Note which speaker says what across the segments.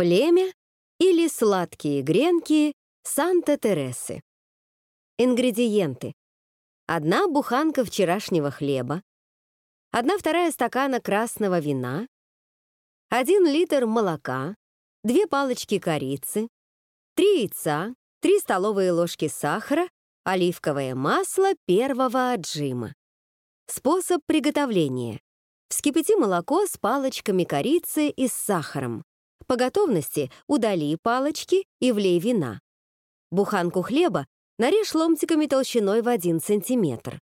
Speaker 1: Племя или сладкие гренки Санта-Тересы. Ингредиенты. Одна буханка вчерашнего хлеба, одна вторая стакана красного вина, один литр молока, две палочки корицы, три яйца, три столовые ложки сахара, оливковое масло первого отжима. Способ приготовления. Вскипяти молоко с палочками корицы и с сахаром. По готовности удали палочки и влей вина. Буханку хлеба нарежь ломтиками толщиной в 1 см.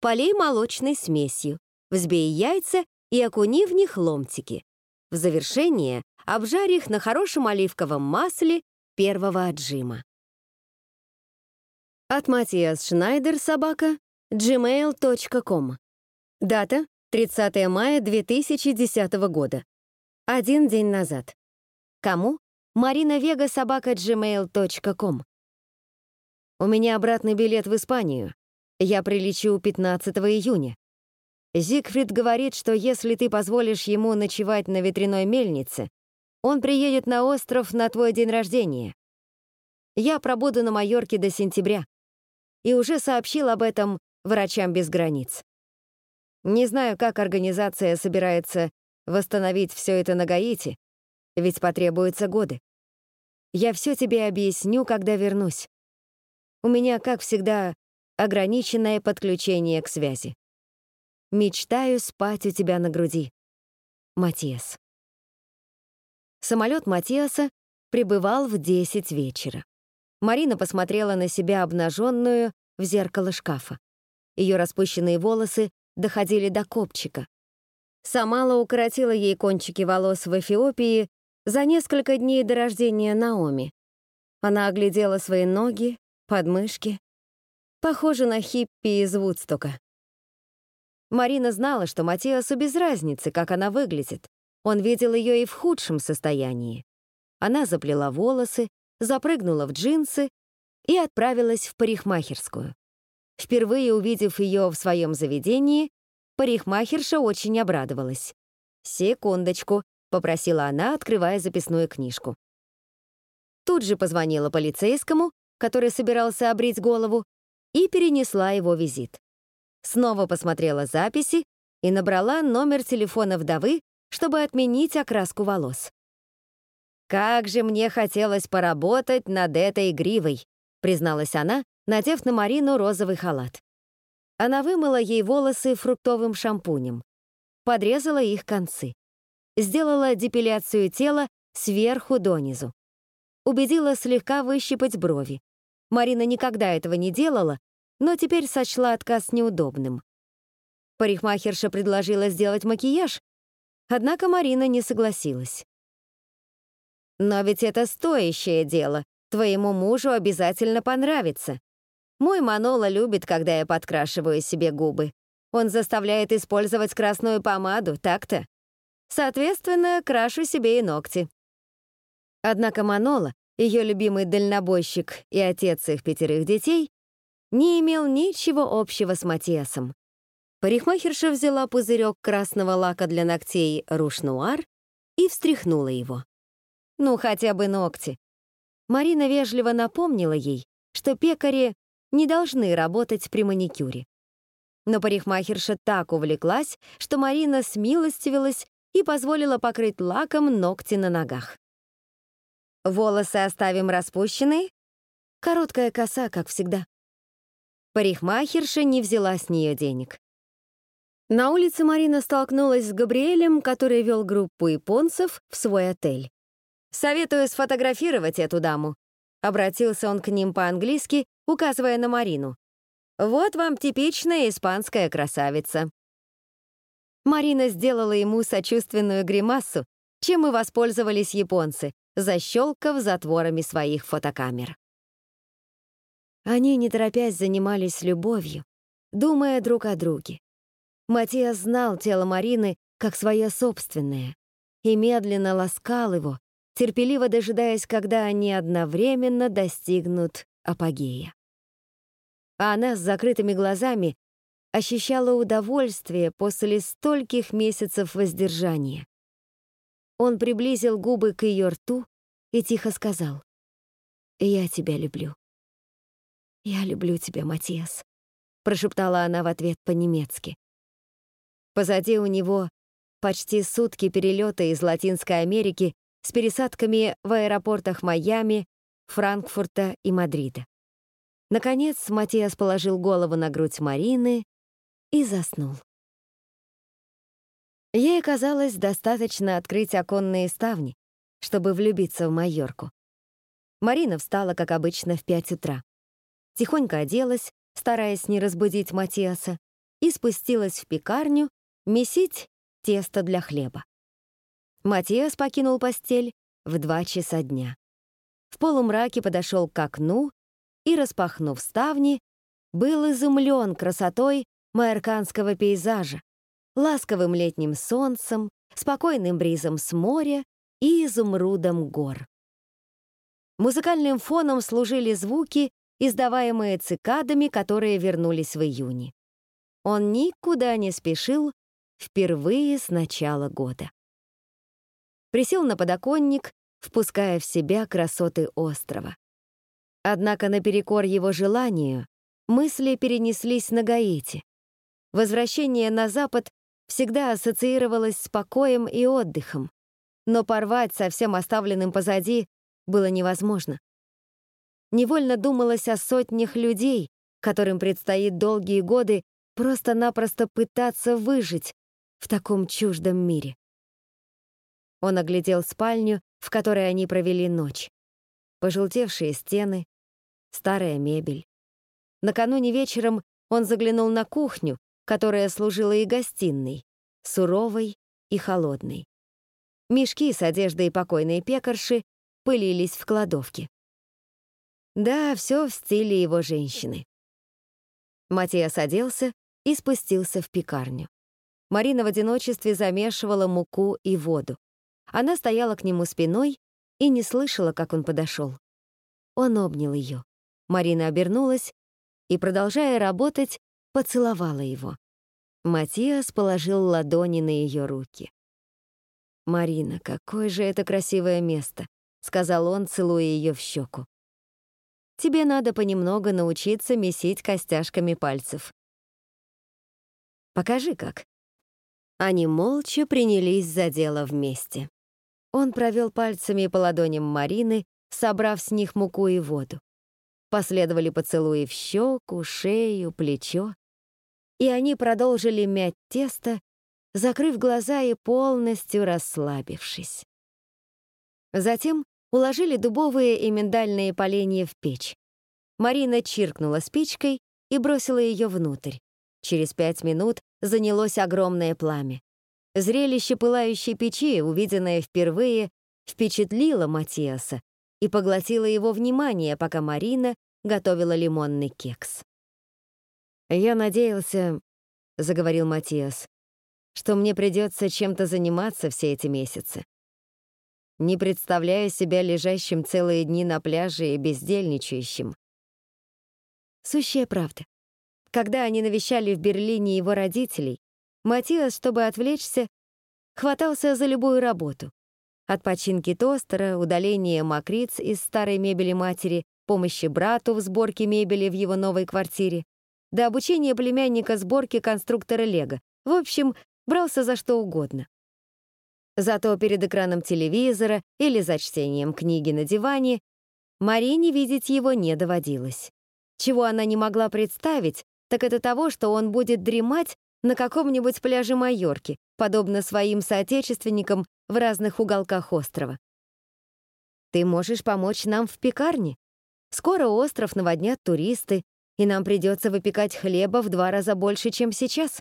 Speaker 1: Полей молочной смесью, взбей яйца и окуни в них ломтики. В завершение обжарь их на хорошем оливковом масле первого отжима. От Матиас Шнайдер собака gmail.com. Дата 30 мая 2010 года. Один день назад. Кому? Марина Вега собака gmail.com. У меня обратный билет в Испанию. Я прилечу 15 июня. Зигфрид говорит, что если ты позволишь ему ночевать на ветряной мельнице, он приедет на остров на твой день рождения. Я пробуду на Майорке до сентября и уже сообщил об этом врачам без границ. Не знаю, как организация собирается восстановить все это на Гаити, ведь потребуются годы. Я все тебе объясню, когда вернусь. У меня, как всегда, ограниченное подключение к связи. Мечтаю спать у тебя на груди. Матиас. Самолет Матиаса прибывал в 10 вечера. Марина посмотрела на себя обнаженную в зеркало шкафа. Ее распущенные волосы доходили до копчика. Самала укоротила ей кончики волос в Эфиопии за несколько дней до рождения Наоми. Она оглядела свои ноги, подмышки. Похоже на хиппи из Вудстока. Марина знала, что Матиасу без разницы, как она выглядит. Он видел ее и в худшем состоянии. Она заплела волосы, запрыгнула в джинсы и отправилась в парикмахерскую. Впервые увидев ее в своем заведении, парикмахерша очень обрадовалась. «Секундочку», — попросила она, открывая записную книжку. Тут же позвонила полицейскому, который собирался обрить голову, и перенесла его визит. Снова посмотрела записи и набрала номер телефона вдовы, чтобы отменить окраску волос. «Как же мне хотелось поработать над этой гривой», призналась она, надев на Марину розовый халат. Она вымыла ей волосы фруктовым шампунем, подрезала их концы, сделала депиляцию тела сверху донизу, убедила слегка выщипать брови. Марина никогда этого не делала, но теперь сочла отказ неудобным. Парикмахерша предложила сделать макияж, однако Марина не согласилась. Но ведь это стоящее дело. Твоему мужу обязательно понравится. Мой Манола любит, когда я подкрашиваю себе губы. Он заставляет использовать красную помаду, так-то? Соответственно, крашу себе и ногти. Однако Манола, ее любимый дальнобойщик и отец их пятерых детей, не имел ничего общего с Матиасом. Парикмахерша взяла пузырек красного лака для ногтей Руш-Нуар и встряхнула его. Ну, хотя бы ногти. Марина вежливо напомнила ей, что пекари не должны работать при маникюре. Но парикмахерша так увлеклась, что Марина смилостивилась и позволила покрыть лаком ногти на ногах. Волосы оставим распущенные? Короткая коса, как всегда. Парикмахерша не взяла с нее денег. На улице Марина столкнулась с Габриэлем, который вел группу японцев в свой отель. «Советую сфотографировать эту даму», — обратился он к ним по-английски, указывая на Марину. «Вот вам типичная испанская красавица». Марина сделала ему сочувственную гримасу, чем и воспользовались японцы, защелкав затворами своих фотокамер. Они, не торопясь, занимались любовью, думая друг о друге. Матиас знал тело Марины как свое собственное и медленно ласкал его, терпеливо дожидаясь, когда они одновременно достигнут апогея. А она с закрытыми глазами ощущала удовольствие после стольких месяцев воздержания. Он приблизил губы к ее рту и тихо сказал. «Я тебя люблю». «Я люблю тебя, Матиас», — прошептала она в ответ по-немецки. Позади у него почти сутки перелета из Латинской Америки с пересадками в аэропортах Майами, Франкфурта и Мадрида. Наконец, Матиас положил голову на грудь Марины и заснул. Ей казалось достаточно открыть оконные ставни, чтобы влюбиться в Майорку. Марина встала, как обычно, в пять утра. Тихонько оделась, стараясь не разбудить Матиаса, и спустилась в пекарню месить тесто для хлеба. Матиас покинул постель в два часа дня. В полумраке подошел к окну и, распахнув ставни, был изумлен красотой майорканского пейзажа, ласковым летним солнцем, спокойным бризом с моря и изумрудом гор. Музыкальным фоном служили звуки, издаваемые цикадами, которые вернулись в июне. Он никуда не спешил впервые с начала года. Присел на подоконник, впуская в себя красоты острова. Однако наперекор его желанию мысли перенеслись на Гаити. Возвращение на запад всегда ассоциировалось с покоем и отдыхом, но порвать со всем оставленным позади было невозможно. Невольно думалось о сотнях людей, которым предстоит долгие годы просто-напросто пытаться выжить в таком чуждом мире. Он оглядел спальню, в которой они провели ночь. Пожелтевшие стены, старая мебель. Накануне вечером он заглянул на кухню, которая служила и гостиной, суровой и холодной. Мешки с одеждой покойной пекарши пылились в кладовке. Да, все в стиле его женщины. Матиас оделся и спустился в пекарню. Марина в одиночестве замешивала муку и воду. Она стояла к нему спиной и не слышала, как он подошел. Он обнял ее. Марина обернулась и, продолжая работать, поцеловала его. Матиас положил ладони на ее руки. «Марина, какое же это красивое место», — сказал он, целуя ее в щеку. «Тебе надо понемногу научиться месить костяшками пальцев». «Покажи, как». Они молча принялись за дело вместе. Он провел пальцами по ладоням Марины, собрав с них муку и воду. Последовали поцелуи в щеку, шею, плечо. И они продолжили мять тесто, закрыв глаза и полностью расслабившись. Затем уложили дубовые и миндальные поленья в печь. Марина чиркнула спичкой и бросила ее внутрь. Через пять минут занялось огромное пламя. Зрелище пылающей печи, увиденное впервые, впечатлило Матиаса и поглотило его внимание, пока Марина готовила лимонный кекс. «Я надеялся», — заговорил Матиас, «что мне придется чем-то заниматься все эти месяцы. Не представляю себя лежащим целые дни на пляже и бездельничающим». Сущая правда. Когда они навещали в Берлине его родителей, Матиас, чтобы отвлечься, хватался за любую работу. От починки тостера, удаления мокриц из старой мебели матери, помощи брату в сборке мебели в его новой квартире, до обучения племянника сборке конструктора Лего. В общем, брался за что угодно. Зато перед экраном телевизора или за чтением книги на диване Марине видеть его не доводилось. Чего она не могла представить, так это того, что он будет дремать на каком-нибудь пляже Майорки, подобно своим соотечественникам в разных уголках острова. Ты можешь помочь нам в пекарне? Скоро остров наводнят туристы, и нам придется выпекать хлеба в два раза больше, чем сейчас.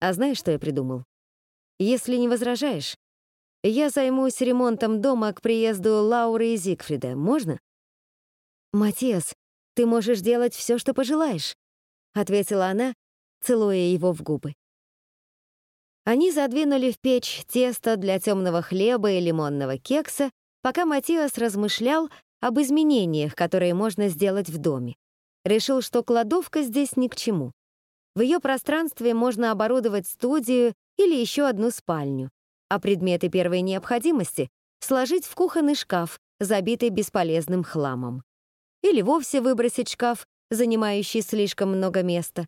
Speaker 1: А знаешь, что я придумал? Если не возражаешь, я займусь ремонтом дома к приезду Лауры и Зигфрида. Можно? Матиас, ты можешь делать все, что пожелаешь, ответила она, целуя его в губы. Они задвинули в печь тесто для темного хлеба и лимонного кекса, пока Матиас размышлял об изменениях, которые можно сделать в доме. Решил, что кладовка здесь ни к чему. В ее пространстве можно оборудовать студию или еще одну спальню. а предметы первой необходимости сложить в кухонный шкаф, забитый бесполезным хламом. Или вовсе выбросить шкаф, занимающий слишком много места.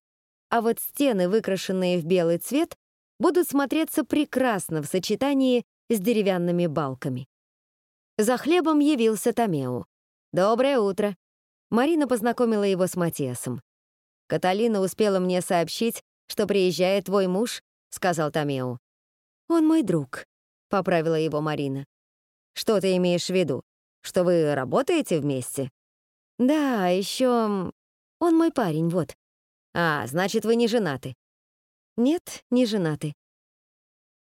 Speaker 1: А вот стены, выкрашенные в белый цвет, будут смотреться прекрасно в сочетании с деревянными балками. За хлебом явился Томео. «Доброе утро!» Марина познакомила его с Матиасом. «Каталина успела мне сообщить, что приезжает твой муж», — сказал Томео. «Он мой друг», — поправила его Марина. «Что ты имеешь в виду? Что вы работаете вместе?» «Да, еще он мой парень, вот». «А, значит, вы не женаты?» «Нет, не женаты».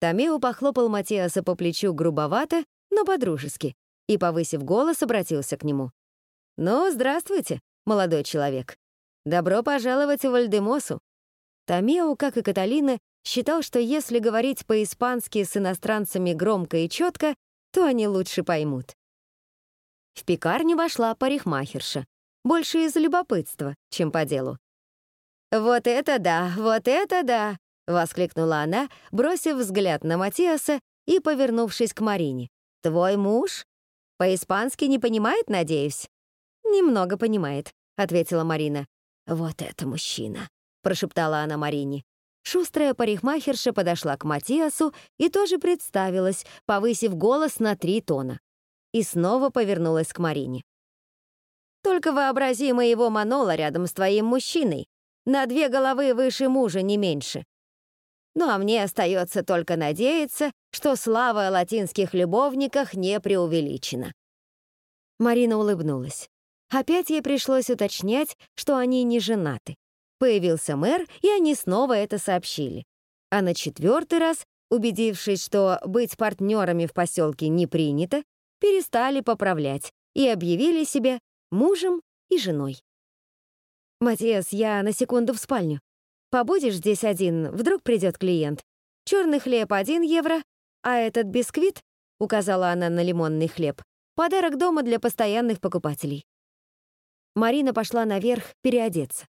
Speaker 1: Томео похлопал Матиаса по плечу грубовато, но по-дружески, и, повысив голос, обратился к нему. «Ну, здравствуйте, молодой человек. Добро пожаловать в Вальдемосу». Томео, как и Каталина, считал, что если говорить по-испански с иностранцами громко и четко, то они лучше поймут. В пекарню вошла парикмахерша, больше из любопытства, чем по делу. «Вот это да, вот это да!» — воскликнула она, бросив взгляд на Матиаса и повернувшись к Марине. «Твой муж? По-испански не понимает, надеюсь?» «Немного понимает», — ответила Марина. «Вот это мужчина», — прошептала она Марине. Шустрая парикмахерша подошла к Матиасу и тоже представилась, повысив голос на три тона. И снова повернулась к Марине. «Только вообрази моего Манола рядом с твоим мужчиной. На две головы выше мужа, не меньше. Ну а мне остается только надеяться, что слава о латинских любовниках не преувеличена». Марина улыбнулась. Опять ей пришлось уточнять, что они не женаты. Появился мэр, и они снова это сообщили. А на четвертый раз, убедившись, что быть партнерами в поселке не принято, перестали поправлять и объявили себя мужем и женой. «Матиас, я на секунду в спальню. Побудешь здесь один, вдруг придет клиент. Черный хлеб — один евро, а этот бисквит, — указала она на лимонный хлеб, — подарок дома для постоянных покупателей. Марина пошла наверх переодеться.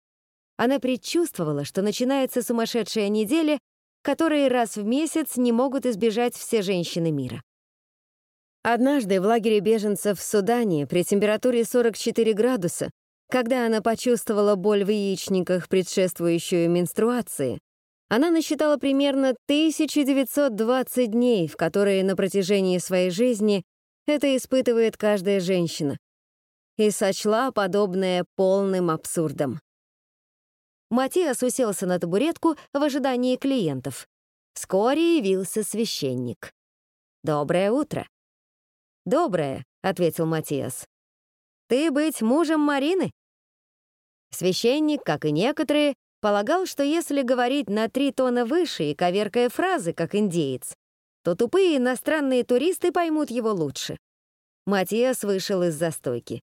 Speaker 1: Она предчувствовала, что начинается сумасшедшая неделя, которые раз в месяц не могут избежать все женщины мира. Однажды в лагере беженцев в Судане при температуре 44 градуса, когда она почувствовала боль в яичниках, предшествующую менструации, она насчитала примерно 1920 дней, в которые на протяжении своей жизни это испытывает каждая женщина, и сочла подобное полным абсурдом. Матиас уселся на табуретку в ожидании клиентов. Вскоре явился священник. «Доброе утро». «Доброе», — ответил Матиас. «Ты быть мужем Марины?» Священник, как и некоторые, полагал, что если говорить на три тона выше и коверкая фразы, как индеец, то тупые иностранные туристы поймут его лучше. Матиас вышел из застойки.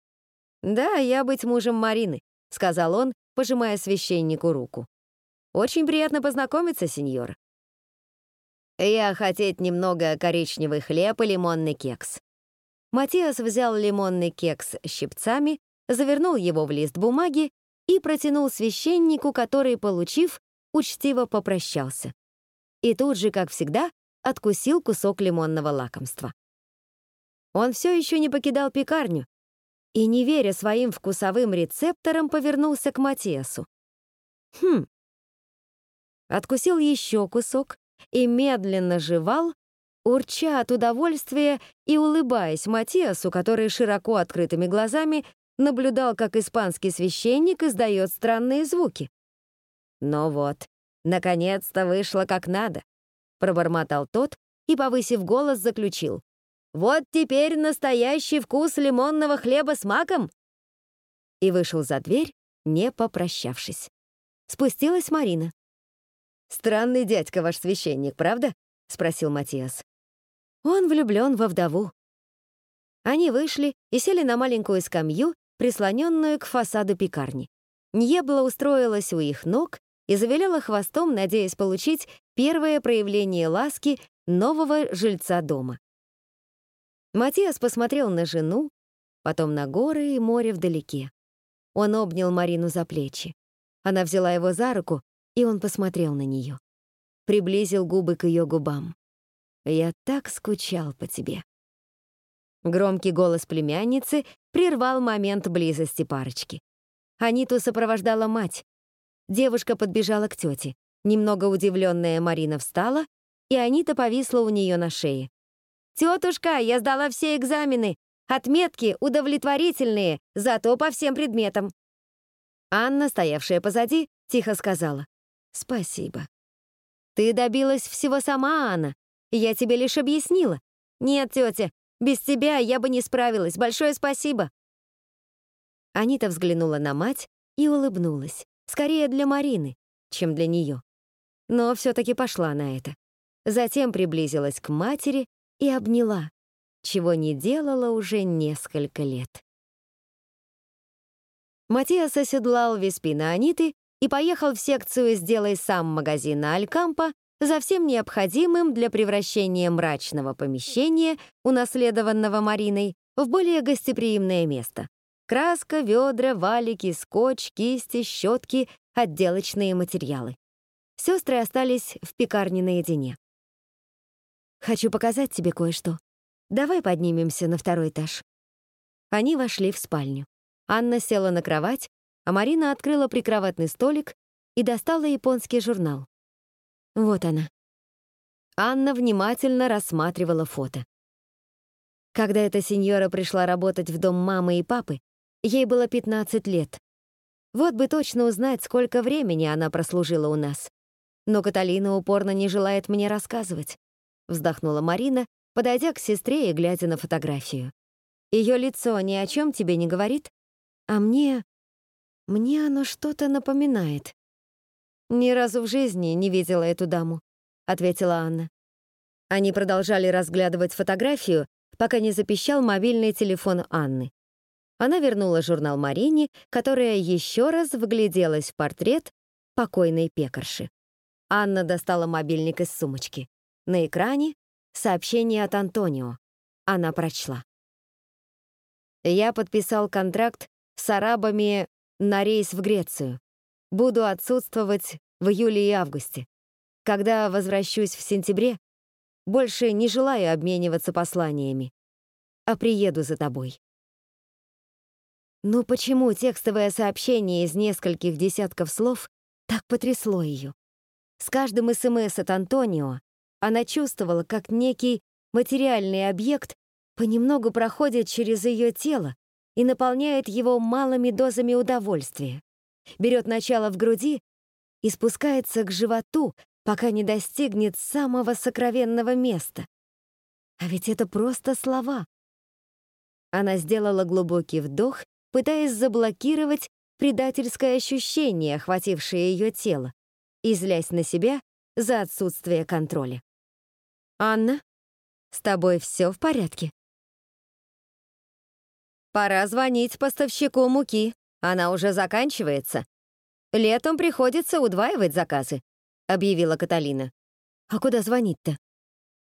Speaker 1: «Да, я быть мужем Марины», — сказал он, пожимая священнику руку. «Очень приятно познакомиться, сеньор». «Я хотеть немного коричневый хлеб и лимонный кекс». Матиас взял лимонный кекс щипцами, завернул его в лист бумаги и протянул священнику, который, получив, учтиво попрощался. И тут же, как всегда, откусил кусок лимонного лакомства. Он все еще не покидал пекарню, и, не веря своим вкусовым рецепторам, повернулся к Матиасу. Хм. Откусил еще кусок и медленно жевал, урча от удовольствия и улыбаясь Матиасу, который широко открытыми глазами наблюдал, как испанский священник издает странные звуки. «Ну вот, наконец-то вышло как надо», — пробормотал тот и, повысив голос, заключил. Вот теперь настоящий вкус лимонного хлеба с маком!» И вышел за дверь, не попрощавшись. Спустилась Марина. «Странный дядька ваш священник, правда?» — спросил Матиас. «Он влюблен во вдову». Они вышли и сели на маленькую скамью, прислоненную к фасаду пекарни. Ньебла устроилась у их ног и завиляла хвостом, надеясь получить первое проявление ласки нового жильца дома. Матиас посмотрел на жену, потом на горы и море вдалеке. Он обнял Марину за плечи. Она взяла его за руку, и он посмотрел на нее. Приблизил губы к ее губам. Я так скучал по тебе». Громкий голос племянницы прервал момент близости парочки. Аниту сопровождала мать. Девушка подбежала к тете. Немного удивленная Марина встала, и Анита повисла у нее на шее. «Тетушка, я сдала все экзамены. Отметки удовлетворительные, зато по всем предметам». Анна, стоявшая позади, тихо сказала. «Спасибо». «Ты добилась всего сама, Анна. Я тебе лишь объяснила». «Нет, тетя, без тебя я бы не справилась. Большое спасибо». Анита взглянула на мать и улыбнулась. Скорее для Марины, чем для нее. Но все-таки пошла на это. Затем приблизилась к матери и обняла, чего не делала уже несколько лет. Матиас оседлал Веспина Аниты и поехал в секцию «Сделай сам» магазина Алькампа за всем необходимым для превращения мрачного помещения, унаследованного Мариной, в более гостеприимное место. Краска, ведра, валики, скотч, кисти, щетки, отделочные материалы. Сестры остались в пекарне наедине. «Хочу показать тебе кое-что. Давай поднимемся на второй этаж». Они вошли в спальню. Анна села на кровать, а Марина открыла прикроватный столик и достала японский журнал. Вот она. Анна внимательно рассматривала фото. Когда эта сеньора пришла работать в дом мамы и папы, ей было 15 лет. Вот бы точно узнать, сколько времени она прослужила у нас. Но Каталина упорно не желает мне рассказывать. Вздохнула Марина, подойдя к сестре и глядя на фотографию. Ее лицо ни о чем тебе не говорит, а мне... Мне оно что-то напоминает. «Ни разу в жизни не видела эту даму», — ответила Анна. Они продолжали разглядывать фотографию, пока не запищал мобильный телефон Анны. Она вернула журнал Марине, которая еще раз вгляделась в портрет покойной пекарши. Анна достала мобильник из сумочки. На экране сообщение от Антонио. Она прочла. «Я подписал контракт с арабами на рейс в Грецию. Буду отсутствовать в июле и августе. Когда возвращусь в сентябре, больше не желаю обмениваться посланиями, а приеду за тобой. Но почему текстовое сообщение из нескольких десятков слов так потрясло ее? С каждым СМС от Антонио она чувствовала, как некий материальный объект понемногу проходит через ее тело и наполняет его малыми дозами удовольствия берет начало в груди и спускается к животу, пока не достигнет самого сокровенного места. А ведь это просто слова. Она сделала глубокий вдох, пытаясь заблокировать предательское ощущение, охватившее ее тело, и злясь на себя за отсутствие контроля. «Анна, с тобой все в порядке?» «Пора звонить поставщику муки», она уже заканчивается. Летом приходится удваивать заказы», — объявила Каталина. «А куда звонить-то?»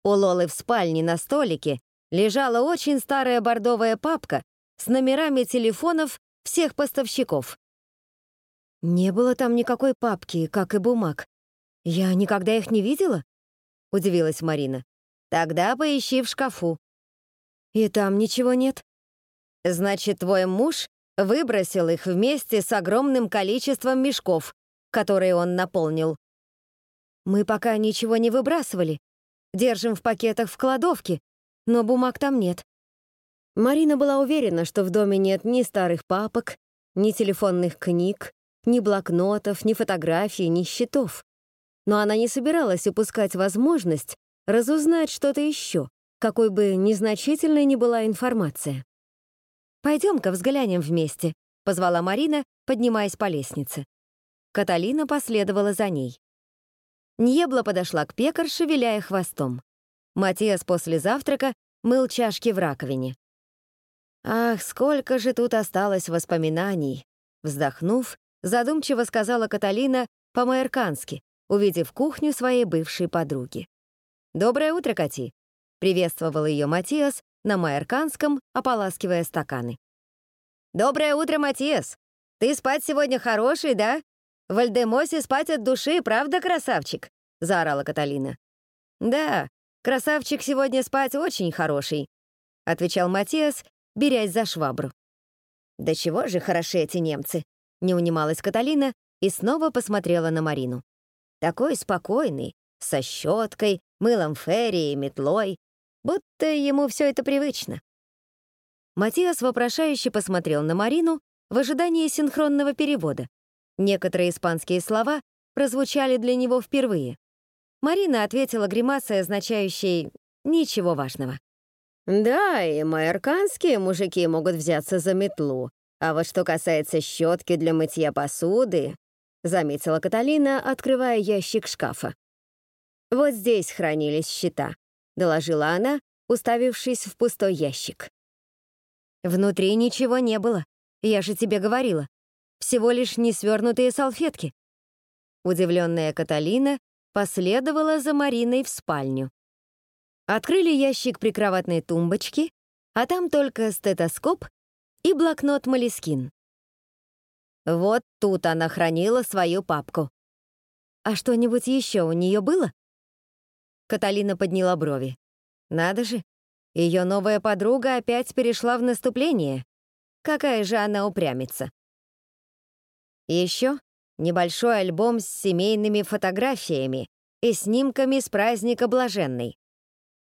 Speaker 1: У Лолы в спальне на столике лежала очень старая бордовая папка с номерами телефонов всех поставщиков. «Не было там никакой папки, как и бумаг. Я никогда их не видела?» — удивилась Марина. «Тогда поищи в шкафу». «И там ничего нет?» «Значит, твой муж Выбросил их вместе с огромным количеством мешков, которые он наполнил. Мы пока ничего не выбрасывали. Держим в пакетах в кладовке, но бумаг там нет. Марина была уверена, что в доме нет ни старых папок, ни телефонных книг, ни блокнотов, ни фотографий, ни счетов. Но она не собиралась упускать возможность разузнать что-то еще, какой бы незначительной ни была информация. «Пойдем-ка взглянем вместе», — позвала Марина, поднимаясь по лестнице. Каталина последовала за ней. Ньебла подошла к пекарше, виляя хвостом. Матиас после завтрака мыл чашки в раковине. «Ах, сколько же тут осталось воспоминаний!» Вздохнув, задумчиво сказала Каталина по-майоркански, увидев кухню своей бывшей подруги. «Доброе утро, Кати!» — приветствовал ее Матиас, на майорканском, ополаскивая стаканы. «Доброе утро, Матиас! Ты спать сегодня хороший, да? В Альдемосе спать от души, правда, красавчик?» — заорала Каталина. «Да, Красавчик сегодня спать очень хороший», — отвечал Матиас, берясь за швабру. «Да чего же хороши эти немцы?» — не унималась Каталина и снова посмотрела на Марину. «Такой спокойный, со щеткой, мылом ферри и метлой, будто ему все это привычно». Матиас вопрошающе посмотрел на Марину в ожидании синхронного перевода. Некоторые испанские слова прозвучали для него впервые. Марина ответила гримасой, означающей «ничего важного». «Да, и майорканские мужики могут взяться за метлу, а вот что касается щетки для мытья посуды, заметила Каталина, открывая ящик шкафа. Вот здесь хранились счета, доложила она, уставившись в пустой ящик. Внутри ничего не было, я же тебе говорила. Всего лишь несвернутые салфетки. Удивленная Каталина последовала за Мариной в спальню. Открыли ящик прикроватной тумбочки, а там только стетоскоп и блокнот Малискин. Вот тут она хранила свою папку. А что-нибудь еще у нее было? Каталина подняла брови. Надо же, ее новая подруга опять перешла в наступление. Какая же она упрямится. Еще небольшой альбом с семейными фотографиями и снимками с праздника Блаженной.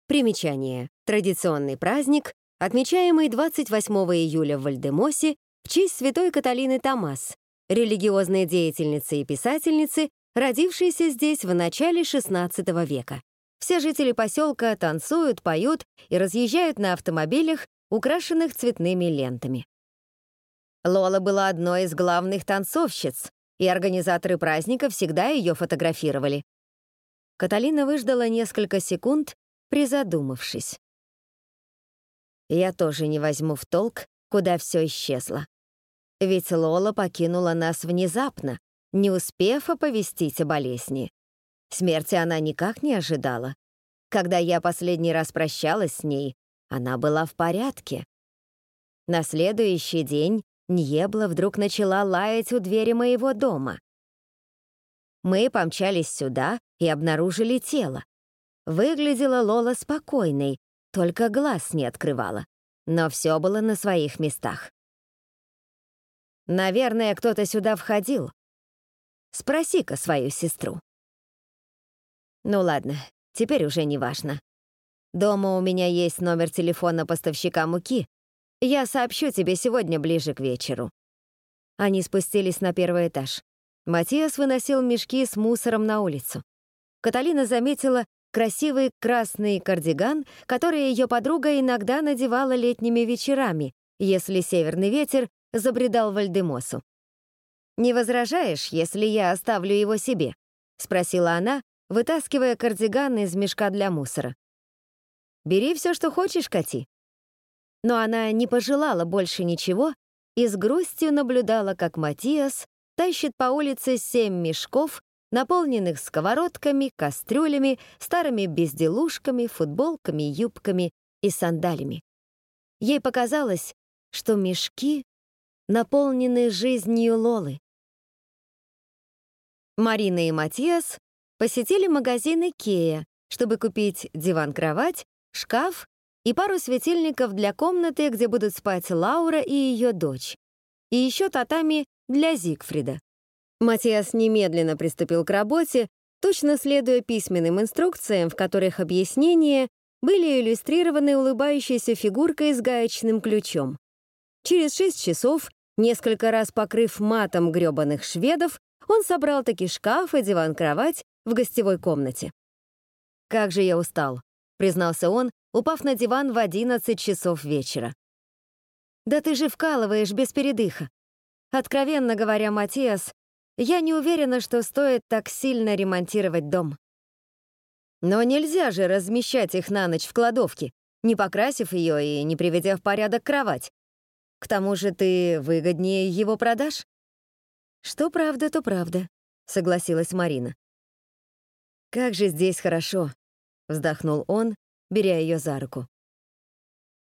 Speaker 1: Примечание. Традиционный праздник, отмечаемый 28 июля в Вальдемосе в честь святой Каталины Томас, религиозной деятельницы и писательницы, родившейся здесь в начале XVI века. Все жители поселка танцуют, поют и разъезжают на автомобилях, украшенных цветными лентами. Лола была одной из главных танцовщиц, и организаторы праздника всегда ее фотографировали. Каталина выждала несколько секунд, призадумавшись. Я тоже не возьму в толк, куда все исчезло. Ведь Лола покинула нас внезапно, не успев оповестить о болезни. Смерти она никак не ожидала. Когда я последний раз прощалась с ней, она была в порядке. На следующий день Ньебла вдруг начала лаять у двери моего дома. Мы помчались сюда и обнаружили тело. Выглядела Лола спокойной, только глаз не открывала. Но все было на своих местах. Наверное, кто-то сюда входил. Спроси-ка свою сестру. Ну ладно, теперь уже не важно. Дома у меня есть номер телефона поставщика муки, я сообщу тебе сегодня ближе к вечеру». Они спустились на первый этаж. Матиас выносил мешки с мусором на улицу. Каталина заметила красивый красный кардиган, который ее подруга иногда надевала летними вечерами, если северный ветер забредал в Альдемосу. «Не возражаешь, если я оставлю его себе?» — спросила она, вытаскивая кардиган из мешка для мусора. «Бери все, что хочешь, Кати но она не пожелала больше ничего и с грустью наблюдала, как Матиас тащит по улице семь мешков, наполненных сковородками, кастрюлями, старыми безделушками, футболками, юбками и сандалями. Ей показалось, что мешки наполнены жизнью Лолы. Марина и Матиас посетили магазин Икея, чтобы купить диван-кровать, шкаф и пару светильников для комнаты, где будут спать Лаура и ее дочь, и еще татами для Зигфрида. Матиас немедленно приступил к работе, точно следуя письменным инструкциям, в которых объяснения были иллюстрированы улыбающейся фигуркой с гаечным ключом. Через шесть часов, несколько раз покрыв матом грёбаных шведов, он собрал таки шкаф и диван-кровать в гостевой комнате. «Как же я устал», — признался он, упав на диван в 11 часов вечера. «Да ты же вкалываешь без передыха. Откровенно говоря, Матиас, я не уверена, что стоит так сильно ремонтировать дом. Но нельзя же размещать их на ночь в кладовке, не покрасив ее и не приведя в порядок кровать. К тому же ты выгоднее его продашь?» «Что правда, то правда», — согласилась Марина. «Как же здесь хорошо», — вздохнул он, беря ее за руку.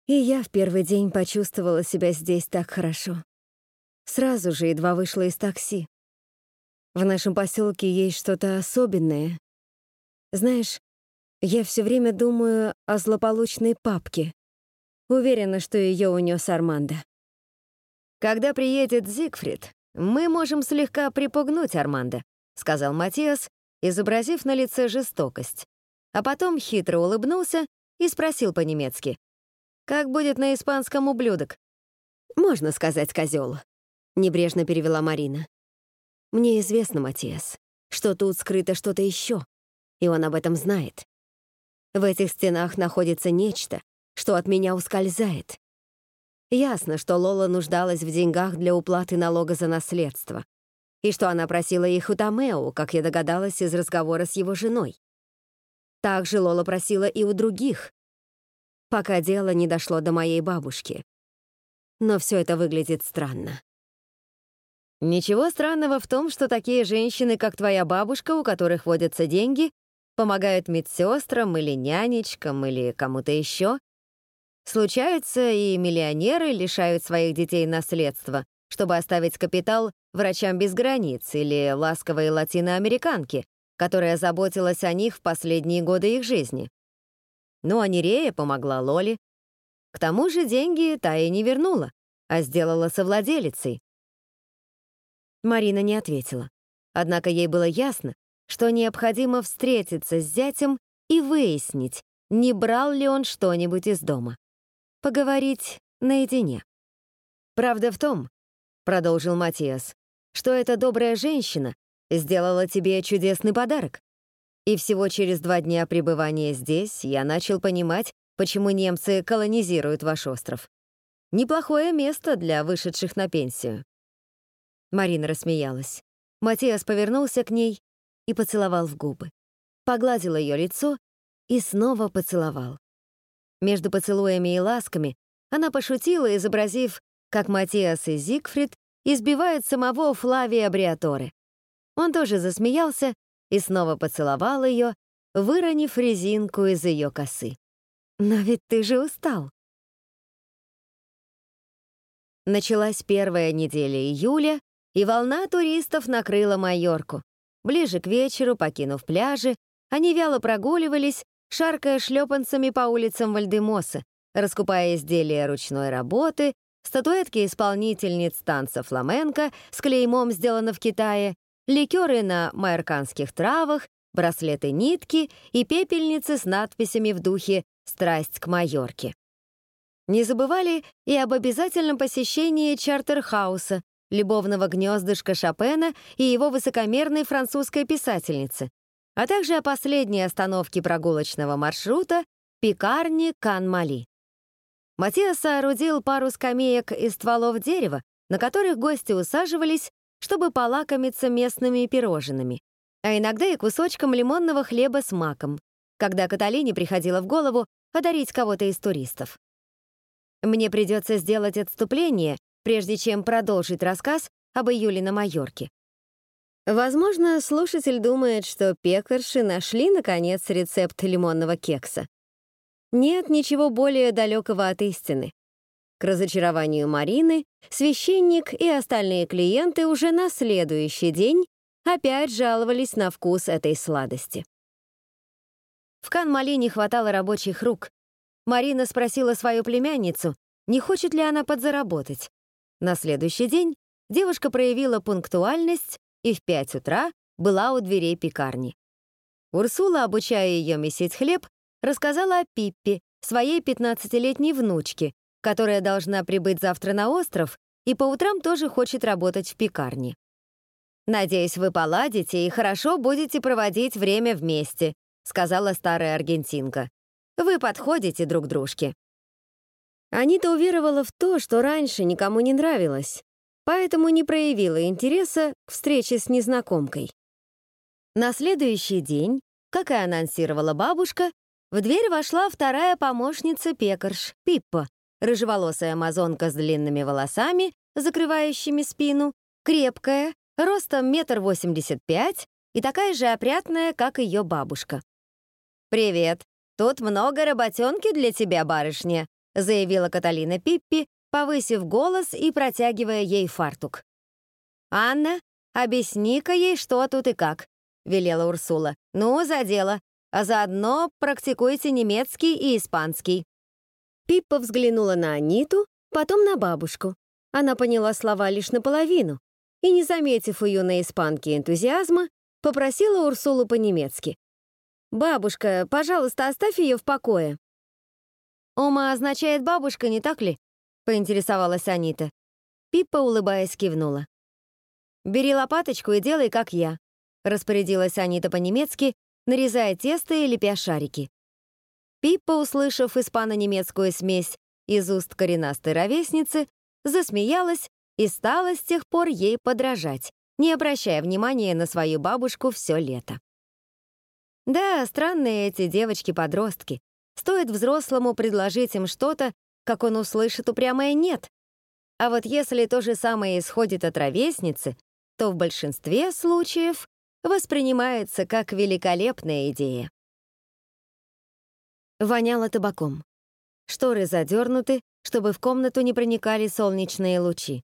Speaker 1: И я в первый день почувствовала себя здесь так хорошо. Сразу же едва вышла из такси. В нашем поселке есть что-то особенное. Знаешь, Я все время думаю о злополучной папке. Уверена, что ее унес Армандо.
Speaker 2: «Когда приедет Зигфрид, мы можем слегка припугнуть Армандо», сказал Матиас, изобразив на лице жестокость. А потом хитро улыбнулся и спросил по-немецки. «Как будет на испанском ублюдок?»
Speaker 1: «Можно сказать, козел», — небрежно перевела Марина. «Мне известно, Матиас, что тут скрыто что-то еще, и он об этом знает. В этих стенах находится нечто, что от меня ускользает. Ясно, что Лола нуждалась в деньгах для уплаты налога за наследство, и что она просила их у Томео, как я догадалась из разговора с его женой. Также Лола просила и у других, пока дело не дошло до моей бабушки. Но все это выглядит странно.
Speaker 2: Ничего странного в том, что такие женщины, как твоя бабушка, у которых водятся деньги, помогают медсестрам или нянечкам или кому-то еще. Случаются и миллионеры лишают своих детей наследства, чтобы оставить капитал врачам без границ или ласковой латиноамериканке, которая заботилась о них в последние годы их жизни. Ну а Нерея помогла Лоле. К тому же деньги та и не вернула, а сделала совладелицей.
Speaker 1: Марина не ответила. Однако ей было ясно, что необходимо встретиться с зятем и выяснить, не брал ли он что-нибудь из дома. Поговорить наедине. «Правда в том», — продолжил Матиас, «что эта добрая женщина сделала тебе чудесный подарок. И всего через два дня пребывания здесь я начал понимать, почему немцы колонизируют ваш остров. Неплохое место для вышедших на пенсию». Марина рассмеялась. Матиас повернулся к ней и поцеловал в губы. Погладил ее лицо и снова поцеловал. Между поцелуями и ласками она пошутила, изобразив, как Матиас и Зигфрид избивают самого Флавия Бриаторе. Он тоже засмеялся и снова поцеловал ее, выронив резинку из ее косы. «Но ведь ты же устал!» Началась первая неделя июля, и волна туристов накрыла Майорку. Ближе к вечеру, покинув пляжи, они вяло прогуливались, шаркая шлепанцами по улицам Вальдемоса, раскупая изделия ручной работы, статуэтки исполнительниц танца фламенко с клеймом «Сделано в Китае», ликеры на майорканских травах, браслеты-нитки и пепельницы с надписями в духе «Страсть к Майорке». Не забывали и об обязательном посещении чартерхауса, любовного гнездышка Шопена и его высокомерной французской писательницы, а также о последней остановке прогулочного маршрута пекарни Кан-Мали. Матиас соорудил пару скамеек из стволов дерева, на которых гости усаживались, чтобы полакомиться местными пирожными, а иногда и кусочком лимонного хлеба с маком, когда Каталине приходило в голову одарить кого-то из туристов. Мне придется сделать отступление прежде чем продолжить рассказ об июле на Майорке. Возможно, слушатель думает, что пекарши нашли, наконец, рецепт лимонного кекса. Нет ничего более далекого от истины. К разочарованию Марины, священник и остальные клиенты уже на следующий день опять жаловались на вкус этой сладости. В Канмали не хватало рабочих рук. Марина спросила свою племянницу, не хочет ли она подзаработать. На следующий день девушка проявила пунктуальность и в пять утра была у дверей пекарни. Урсула, обучая ее месить хлеб, рассказала о Пиппе, своей 15-летней внучке, которая должна прибыть завтра на остров и по утрам тоже хочет работать в пекарне. «Надеюсь, вы поладите и хорошо будете проводить время вместе», сказала старая аргентинка. «Вы подходите друг дружке». Анита уверовала в то, что раньше никому не нравилось, поэтому не проявила интереса к встрече с незнакомкой. На следующий день, как и анонсировала бабушка, в дверь вошла вторая помощница пекарш, Пиппа, рыжеволосая амазонка с длинными волосами, закрывающими спину, крепкая, ростом метр восемьдесят пять и такая же опрятная, как ее бабушка. «Привет! Тут много работенки для тебя, барышня», заявила Каталина Пиппи, повысив голос и протягивая ей фартук. «Анна, объясни-ка ей, что тут и как», — велела Урсула. «Ну, за дело. А заодно практикуйте немецкий и испанский».
Speaker 2: Пиппа взглянула на Аниту, потом на бабушку. Она поняла слова лишь наполовину и, не заметив ее на испанке энтузиазма, попросила Урсулу по-немецки. «Бабушка, пожалуйста, оставь ее в покое».
Speaker 1: «Ома означает бабушка, не так ли?» — поинтересовалась Анита. Пиппа, улыбаясь, кивнула. «Бери лопаточку и делай, как я», — распорядилась Анита по-немецки, нарезая тесто и лепя шарики. Пиппа, услышав испано-немецкую смесь из уст коренастой ровесницы, засмеялась и стала с тех пор ей подражать, не обращая внимания на свою бабушку все лето. Да, странные эти девочки-подростки. Стоит взрослому предложить им что-то, как он услышит упрямое «нет». А вот если то же самое исходит от ровесницы, то в большинстве случаев воспринимается как великолепная идея. Воняло табаком. Шторы задернуты, чтобы в комнату не проникали солнечные лучи.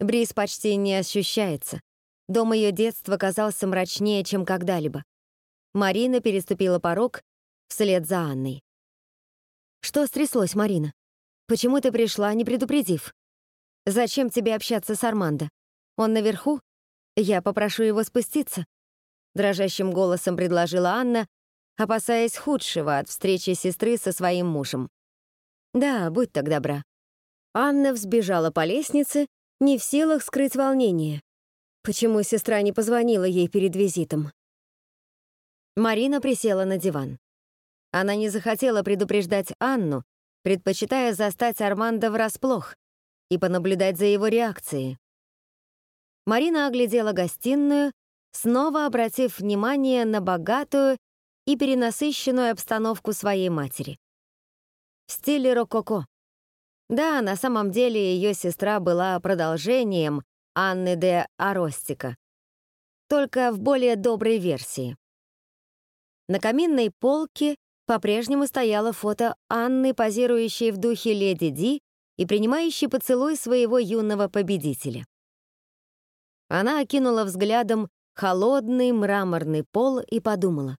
Speaker 1: Бриз почти не ощущается. Дом ее детства казался мрачнее, чем когда-либо. Марина переступила порог вслед за Анной. «Что стряслось, Марина? Почему ты пришла, не предупредив? Зачем тебе общаться с Армандо? Он наверху? Я попрошу его спуститься», — дрожащим голосом предложила Анна, опасаясь худшего от встречи сестры со своим мужем. «Да, будь так добра». Анна взбежала по лестнице, не в силах скрыть волнение. Почему сестра не позвонила ей перед визитом? Марина присела на диван. Она не захотела предупреждать Анну, предпочитая застать Армандо врасплох и понаблюдать за его реакцией. Марина оглядела гостиную, снова обратив внимание на богатую и перенасыщенную обстановку своей матери. В стиле рококо. Да, на самом деле ее сестра была продолжением Анны де Аростика, только в более доброй версии. На каминной полке по-прежнему стояло фото Анны, позирующей в духе леди Ди и принимающей поцелуй своего юного победителя. Она окинула взглядом холодный мраморный пол и подумала,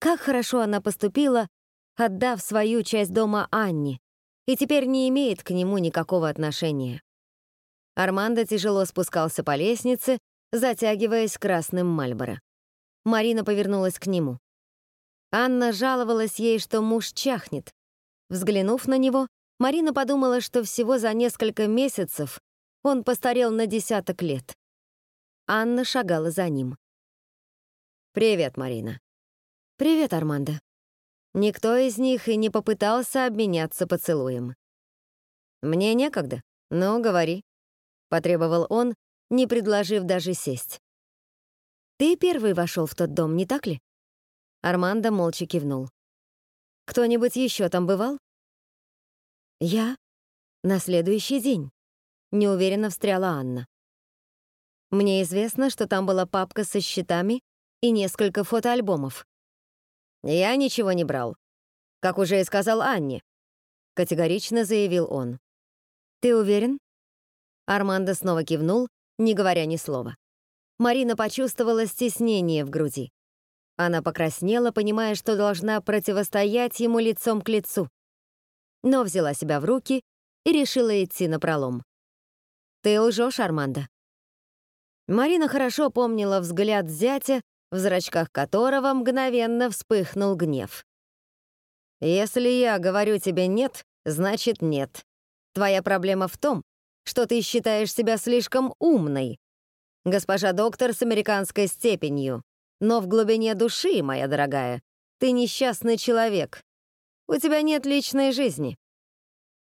Speaker 1: как хорошо она поступила, отдав свою часть дома Анне, и теперь не имеет к нему никакого отношения. Армандо тяжело спускался по лестнице, затягиваясь красным Мальборо. Марина повернулась к нему. Анна жаловалась ей, что муж чахнет. Взглянув на него, Марина подумала, что всего за несколько месяцев он постарел на десяток лет. Анна шагала за ним. «Привет, Марина». «Привет, Армандо». Никто из них и не попытался обменяться поцелуем. «Мне некогда, но говори», — потребовал он, не предложив даже сесть. «Ты первый вошел в тот дом, не так ли?» Армандо молча кивнул. «Кто-нибудь еще там бывал?» «Я. На следующий день», — неуверенно встряла Анна. «Мне известно, что там была папка со счетами и несколько фотоальбомов. «Я ничего не брал. Как уже и сказал Анне», — категорично заявил он. «Ты уверен?» Армандо снова кивнул, не говоря ни слова. Марина почувствовала стеснение в груди. Она покраснела, понимая, что должна противостоять ему лицом к лицу. Но взяла себя в руки и решила идти на пролом. «Ты лжешь, Армандо?» Марина хорошо помнила взгляд зятя, в зрачках которого мгновенно вспыхнул гнев. «Если я говорю тебе «нет», значит «нет». Твоя проблема в том, что ты считаешь себя слишком умной. Госпожа доктор с американской степенью. Но в глубине души, моя дорогая, ты несчастный человек. У тебя нет личной жизни.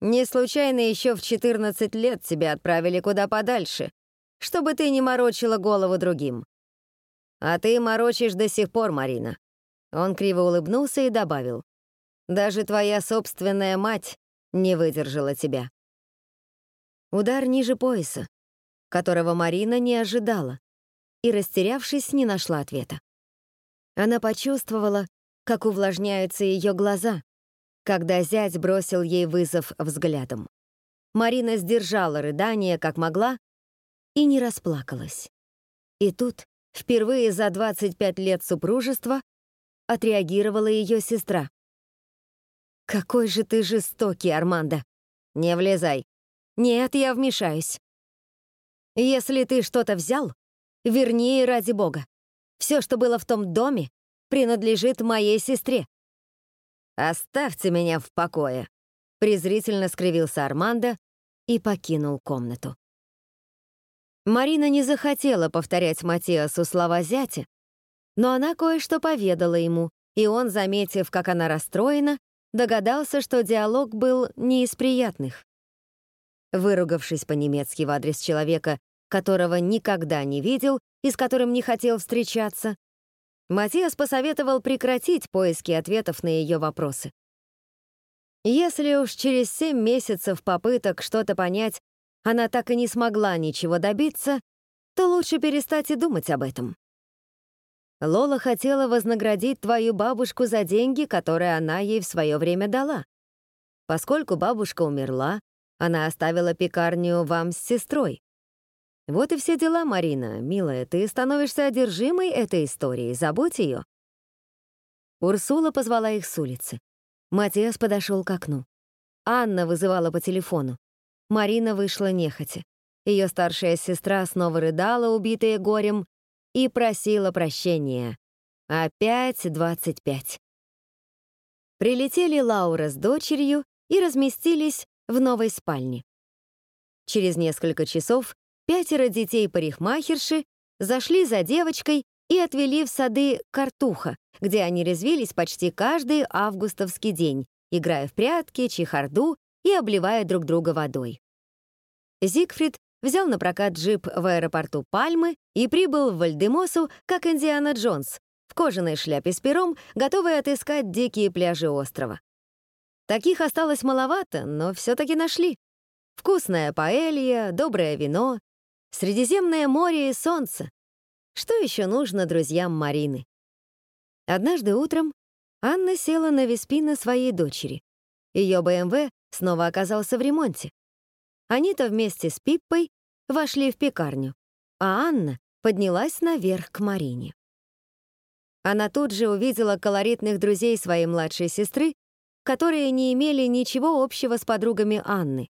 Speaker 1: Не случайно еще в 14 лет тебя отправили куда подальше, чтобы ты не морочила голову другим. А ты морочишь до сих пор, Марина». Он криво улыбнулся и добавил. «Даже твоя собственная мать не выдержала тебя». Удар ниже пояса, которого Марина не ожидала, и, растерявшись, не нашла ответа. Она почувствовала, как увлажняются ее глаза, когда зять бросил ей вызов взглядом. Марина сдержала рыдание, как могла, и не расплакалась. И тут Впервые за 25 лет супружества отреагировала ее сестра. «Какой же ты жестокий, Армандо! Не влезай! Нет, я вмешаюсь. Если ты что-то взял, верни ради бога. Все, что было в том доме, принадлежит моей сестре. «Оставьте меня в покое», — презрительно скривился Армандо и покинул комнату. Марина не захотела повторять Матиасу слова зятя, но она кое-что поведала ему, и он, заметив, как она расстроена, догадался, что диалог был не из приятных. Выругавшись по-немецки в адрес человека, которого никогда не видел и с которым не хотел встречаться, Матиас посоветовал прекратить поиски ответов на ее вопросы. Если уж через семь месяцев попыток что-то понять она так и не смогла ничего добиться, то лучше перестать и думать об этом. Лола хотела вознаградить твою бабушку за деньги, которые она ей в свое время дала. Поскольку бабушка умерла, она оставила пекарню вам с сестрой. Вот и все дела, Марина, милая, ты становишься одержимой этой историей, забудь ее. Урсула позвала их с улицы. Матиас подошел к окну. Анна вызывала по телефону. Марина вышла нехотя. Ее старшая сестра снова рыдала, убитая горем, и просила прощения. Опять двадцать пять. Прилетели Лаура с дочерью и разместились в новой спальне. Через несколько часов пятеро детей парикмахерши зашли за девочкой и отвели в сады Картуха, где они резвились почти каждый августовский день, играя в прятки, чехарду и обливая друг друга водой. Зигфрид взял на прокат джип в аэропорту Пальмы и прибыл в Вальдемосу, как Индиана Джонс, в кожаной шляпе с пером, готовый отыскать дикие пляжи острова. Таких осталось маловато, но все-таки нашли. Вкусная паэлья, доброе вино, Средиземное море и солнце. Что еще нужно друзьям Марины? Однажды утром Анна села на Веспина своей дочери. Ее БМВ снова оказался в ремонте. Они-то вместе с Пиппой вошли в пекарню, а Анна поднялась наверх к Марине. Она тут же увидела колоритных друзей своей младшей сестры, которые не имели ничего общего с подругами Анны.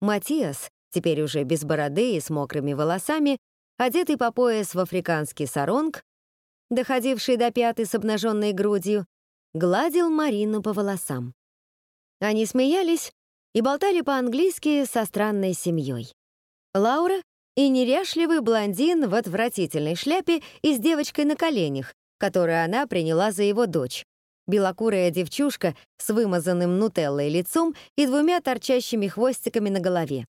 Speaker 1: Матиас, теперь уже без бороды и с мокрыми волосами, одетый по пояс в африканский саронг, доходивший до пяты с обнаженной грудью, гладил Марину по волосам. Они смеялись и болтали по-английски со странной семьей. Лаура и неряшливый блондин в отвратительной шляпе и с девочкой на коленях, которую она приняла за его дочь. Белокурая девчушка с вымазанным нутеллой лицом и двумя торчащими хвостиками на голове.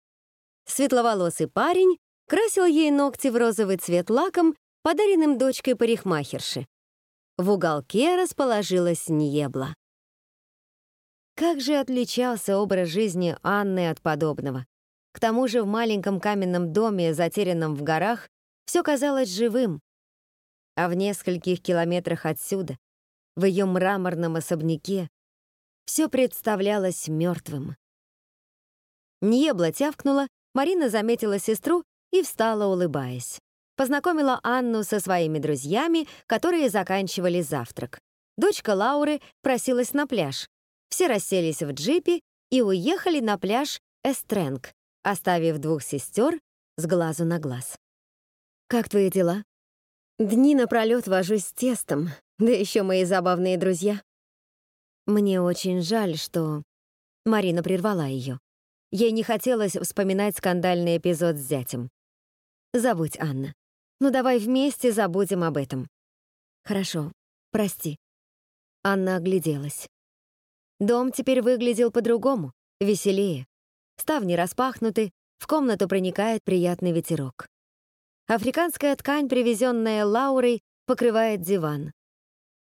Speaker 1: Светловолосый парень красил ей ногти в розовый цвет лаком, подаренным дочкой парикмахерши. В уголке расположилась Ньебла. Как же отличался образ жизни Анны от подобного. К тому же в маленьком каменном доме, затерянном в горах, все казалось живым. А в нескольких километрах отсюда, в ее мраморном особняке, все представлялось мертвым. Ньебла тявкнула, Марина заметила сестру и встала, улыбаясь. Познакомила Анну со своими друзьями, которые заканчивали завтрак. Дочка Лауры просилась на пляж, все расселись в джипе и уехали на пляж Эстренг, оставив двух сестер с глазу на глаз. «Как твои дела?» «Дни напролёт вожусь с тестом, да еще мои забавные друзья». «Мне очень жаль, что...» Марина прервала ее. Ей не хотелось вспоминать скандальный эпизод с зятем. «Забудь, Анна. Ну давай вместе забудем об этом». «Хорошо, прости». Анна огляделась. Дом теперь выглядел по-другому, веселее. Ставни распахнуты, в комнату проникает приятный ветерок. Африканская ткань, привезенная Лаурой, покрывает диван.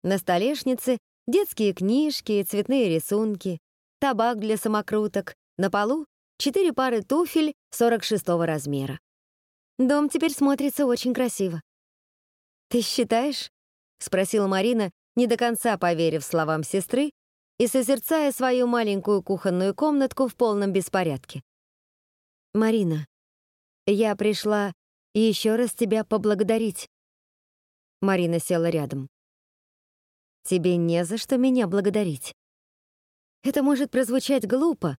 Speaker 1: На столешнице детские книжки и цветные рисунки, табак для самокруток, на полу четыре пары туфель 46-го размера. Дом теперь смотрится очень красиво. «Ты считаешь?» — спросила Марина, не до конца поверив словам сестры, и созерцая свою маленькую кухонную комнатку в полном беспорядке. «Марина, я пришла еще раз тебя поблагодарить». Марина села рядом. Тебе не за что меня благодарить. Это может прозвучать глупо,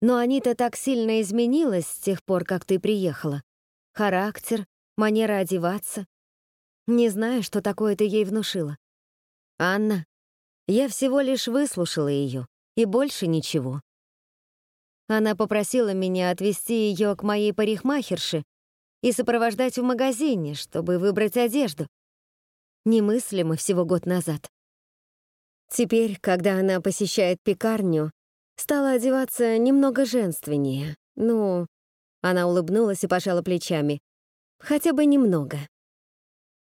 Speaker 1: но Анита так сильно изменилась с тех пор, как ты приехала. Характер, манера одеваться. Не знаю, что такое ты ей внушила. Анна, я всего лишь выслушала ее, и больше ничего. Она попросила меня отвезти ее к моей парикмахерше и сопровождать в магазине, чтобы выбрать одежду. Немыслимо всего год назад. Теперь, когда она посещает пекарню, стала одеваться немного женственнее. Ну, она улыбнулась и пожала плечами. Хотя бы немного.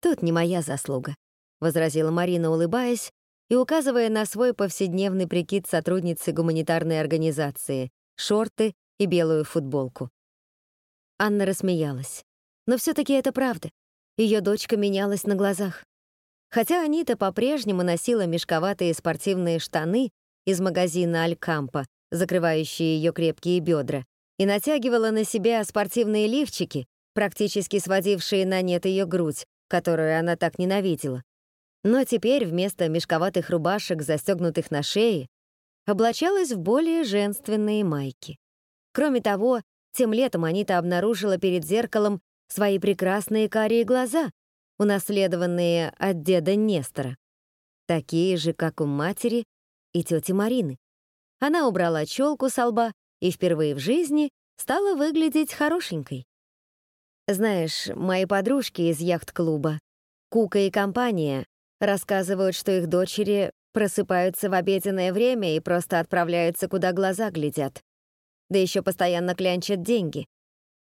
Speaker 1: Тут не моя заслуга, возразила Марина, улыбаясь и указывая на свой повседневный прикид сотрудницы гуманитарной организации, шорты и белую футболку. Анна рассмеялась. Но все таки это правда. Ее дочка менялась на глазах. Хотя Анита по-прежнему носила мешковатые спортивные штаны из магазина «Алькампа», закрывающие ее крепкие бедра, и натягивала на себя спортивные лифчики, практически сводившие на нет ее грудь, которую она так ненавидела. Но теперь вместо мешковатых рубашек, застегнутых на шее, облачалась в более женственные майки. Кроме того, тем летом Анита обнаружила перед зеркалом свои прекрасные карие глаза, унаследованные от деда Нестора, такие же, как у матери и тети Марины. Она убрала челку со лба и впервые в жизни стала выглядеть хорошенькой. Знаешь, мои подружки из яхт-клуба, Кука и компания, рассказывают, что их дочери просыпаются в обеденное время и просто отправляются, куда глаза глядят. Да еще постоянно клянчат деньги.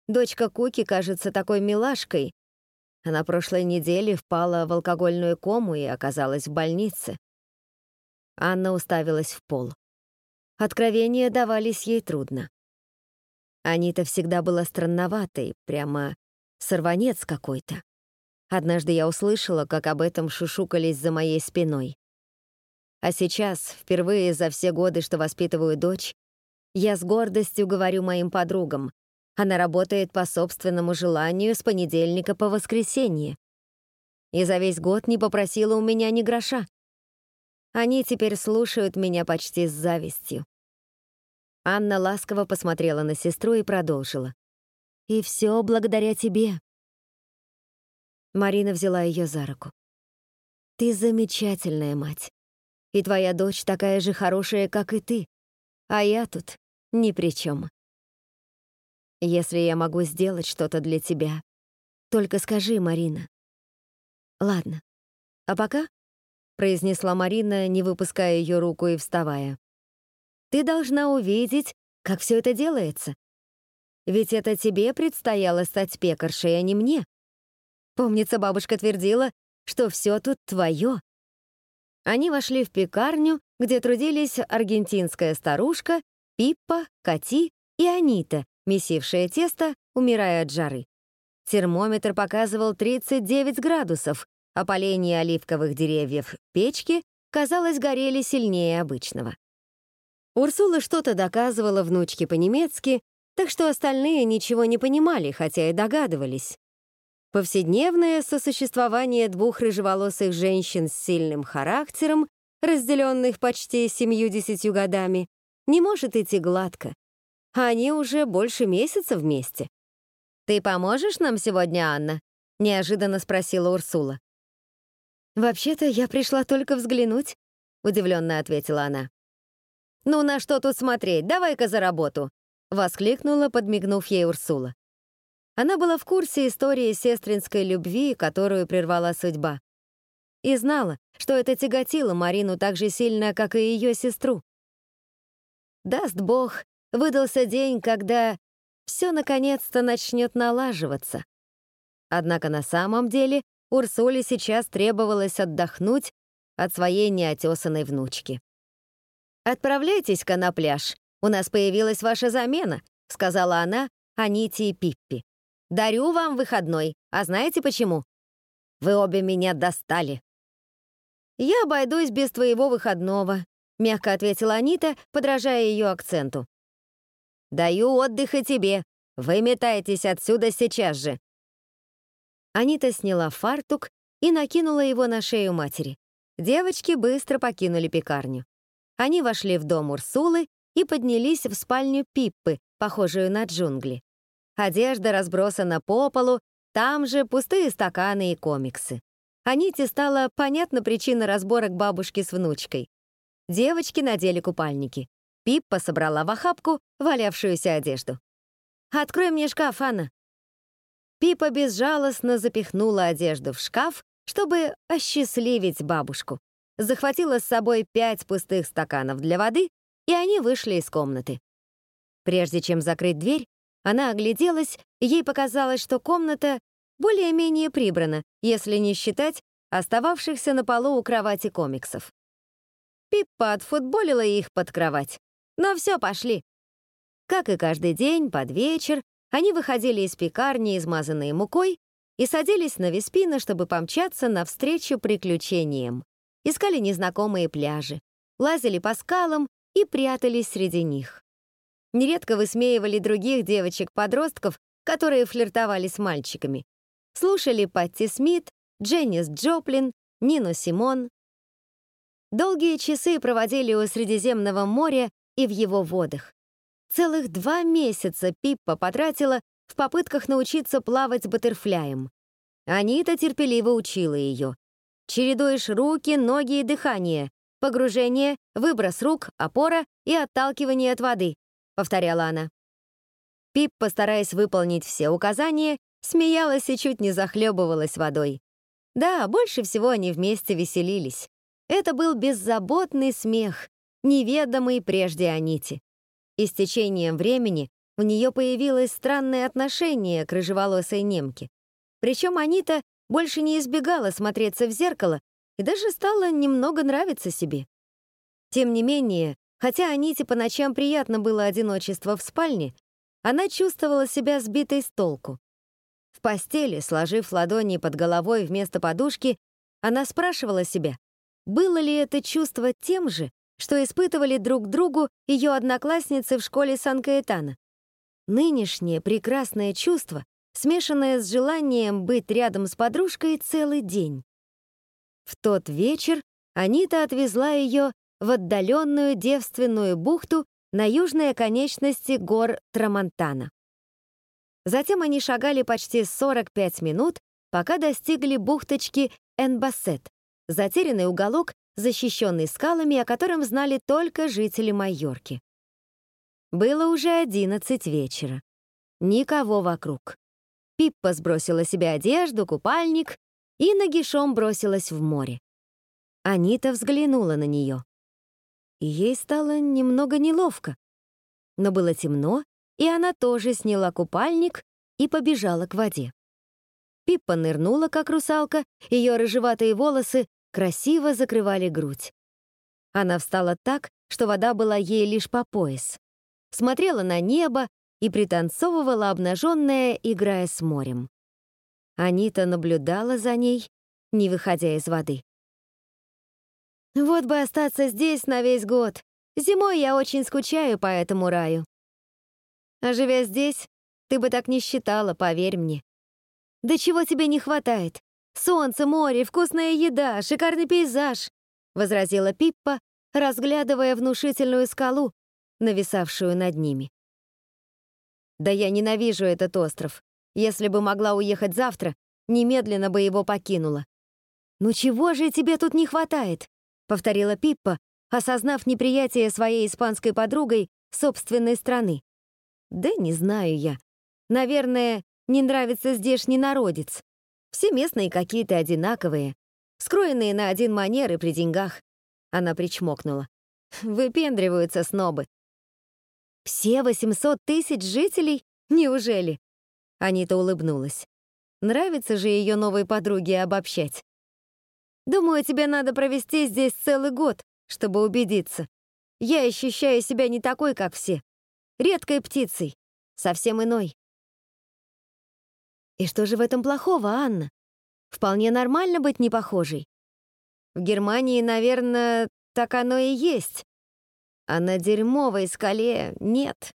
Speaker 1: Дочка Куки кажется такой милашкой, а на прошлой неделе впала в алкогольную кому и оказалась в больнице. Анна уставилась в пол. Откровения давались ей трудно. Анита всегда была странноватой, прямо сорванец какой-то. Однажды я услышала, как об этом шушукались за моей спиной. А сейчас, впервые за все годы, что воспитываю дочь, я с гордостью говорю моим подругам, она работает по собственному желанию с понедельника по воскресенье. И за весь год не попросила у меня ни гроша. Они теперь слушают меня почти с завистью. Анна ласково посмотрела на сестру и продолжила. «И все благодаря тебе». Марина взяла ее за руку. «Ты замечательная мать. И твоя дочь такая же хорошая, как и ты. А я тут ни при чем. Если я могу сделать что-то для тебя, только скажи, Марина. Ладно. А пока, произнесла Марина, не выпуская ее руку и вставая. Ты должна увидеть, как все это делается. Ведь это тебе предстояло стать пекаршей, а не мне. Помнится, бабушка твердила, что все тут твое. Они вошли в пекарню, где трудились аргентинская старушка, Пиппа, Кати и Анита, месившее тесто, умирая от жары. Термометр показывал 39 градусов, а поленья оливковых деревьев печки, казалось, горели сильнее обычного. Урсула что-то доказывала внучке по-немецки, так что остальные ничего не понимали, хотя и догадывались. Повседневное сосуществование двух рыжеволосых женщин с сильным характером, разделенных почти семью-десятью годами, не может идти гладко, они уже больше месяца вместе. «Ты поможешь нам сегодня, Анна?» — неожиданно спросила Урсула. «Вообще-то я пришла только взглянуть», — удивленно ответила она. «Ну на что тут смотреть? Давай-ка за работу!» — воскликнула, подмигнув ей Урсула. Она была в курсе истории сестринской любви, которую прервала судьба. И знала, что это тяготило Марину так же сильно, как и ее сестру. Даст Бог, выдался день, когда все наконец-то начнет налаживаться. Однако на самом деле Урсуле сейчас требовалось отдохнуть от своей неотесанной внучки. «Отправляйтесь-ка на пляж, у нас появилась ваша замена», сказала она Аните и Пиппи. «Дарю вам выходной, а знаете почему? Вы обе меня достали». «Я обойдусь без твоего выходного», мягко ответила Анита, подражая ее акценту. Даю отдых и тебе. Выметайтесь отсюда сейчас же. Анита сняла фартук и накинула его на шею матери. Девочки быстро покинули пекарню. Они вошли в дом Урсулы и поднялись в спальню Пиппы, похожую на джунгли. Одежда разбросана по полу, там же пустые стаканы и комиксы. Аните стала понятна причина разборок бабушки с внучкой. Девочки надели купальники. Пиппа собрала в охапку валявшуюся одежду. «Открой мне шкаф, Анна!» Пипа безжалостно запихнула одежду в шкаф, чтобы осчастливить бабушку. Захватила с собой пять пустых стаканов для воды, и они вышли из комнаты. Прежде чем закрыть дверь, она огляделась, ей показалось, что комната более-менее прибрана, если не считать остававшихся на полу у кровати комиксов. Пиппа отфутболила их под кровать. Но все, пошли. Как и каждый день, под вечер, они выходили из пекарни, измазанные мукой, и садились на Веспина, чтобы помчаться навстречу приключениям. Искали незнакомые пляжи, лазили по скалам и прятались среди них. Нередко высмеивали других девочек-подростков, которые флиртовали с мальчиками. Слушали Патти Смит, Дженнис Джоплин, Нину Симон. Долгие часы проводили у Средиземного моря и в его водах. Целых два месяца Пиппа потратила в попытках научиться плавать баттерфляем. Анита терпеливо учила ее. Чередуешь руки, ноги и дыхание. Погружение, выброс рук, опора и отталкивание от воды, повторяла она. Пиппа, стараясь выполнить все указания, смеялась и чуть не захлебывалась водой. Да, больше всего они вместе веселились. Это был беззаботный смех, неведомый прежде Аните. И с течением времени у нее появилось странное отношение к рыжеволосой немке. Причем Анита больше не избегала смотреться в зеркало и даже стала немного нравиться себе. Тем не менее, хотя Аните по ночам приятно было одиночество в спальне, она чувствовала себя сбитой с толку. В постели, сложив ладони под головой вместо подушки, она спрашивала себя, было ли это чувство тем же, что испытывали друг другу ее одноклассницы в школе Сан-Каэтана. Нынешнее прекрасное чувство, смешанное с желанием быть рядом с подружкой целый день. В тот вечер Анита отвезла ее в отдаленную девственную бухту на южной оконечности гор Трамонтана. Затем они шагали почти 45 минут, пока достигли бухточки Энбассет, затерянный уголок, защищенный скалами, о котором знали только жители Майорки. Было уже одиннадцать вечера. Никого вокруг. Пиппа сбросила себе одежду, купальник и нагишом бросилась в море. Анита взглянула на нее. Ей стало немного неловко. Но было темно, и она тоже сняла купальник и побежала к воде. Пиппа нырнула, как русалка, ее рыжеватые волосы красиво закрывали грудь. Она встала так, что вода была ей лишь по пояс. Смотрела на небо и пританцовывала обнаженная, играя с морем. Анита наблюдала за ней, не выходя из воды. «Вот бы остаться здесь на весь год. Зимой я очень скучаю по этому раю. А живя здесь, ты бы так не считала, поверь мне. Да чего тебе не хватает? Солнце, море, вкусная еда, шикарный пейзаж», — возразила Пиппа, разглядывая внушительную скалу, нависавшую над ними. «Да я ненавижу этот остров. Если бы могла уехать завтра, немедленно бы его покинула». «Ну чего же тебе тут не хватает?» — повторила Пиппа, осознав неприятие своей испанской подругой собственной страны. «Да не знаю я. Наверное, не нравится здешний народец. Все местные какие-то одинаковые, скроенные на один манер и при деньгах. Она причмокнула. Выпендриваются снобы. Все 800 тысяч жителей? Неужели? Анита улыбнулась. Нравится же ее новой подруге обобщать. Думаю, тебе надо провести здесь целый год, чтобы убедиться. Я ощущаю себя не такой, как все. Редкой птицей, совсем иной. И что же в этом плохого, Анна? Вполне нормально быть непохожей. В Германии, наверное, так оно и есть. А на дерьмовой скале нет.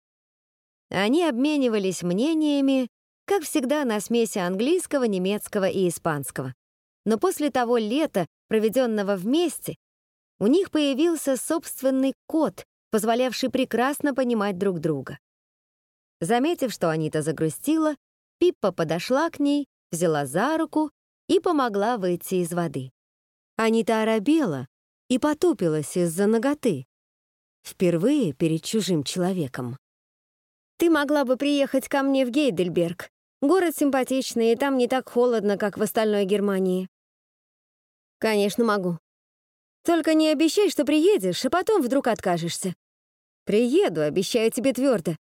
Speaker 1: Они обменивались мнениями, как всегда, на смеси английского, немецкого и испанского. Но после того лета, проведенного вместе, у них появился собственный код, позволявший прекрасно понимать друг друга. Заметив, что Анита загрустила, Пиппа подошла к ней, взяла за руку и помогла выйти из воды. Анита оробела и потупилась из-за ноготы. Впервые перед чужим человеком. «Ты могла бы приехать ко мне в Гейдельберг. Город симпатичный, и там не так холодно, как в остальной Германии». «Конечно, могу. Только не обещай, что приедешь, а потом вдруг откажешься». «Приеду, обещаю тебе твердо.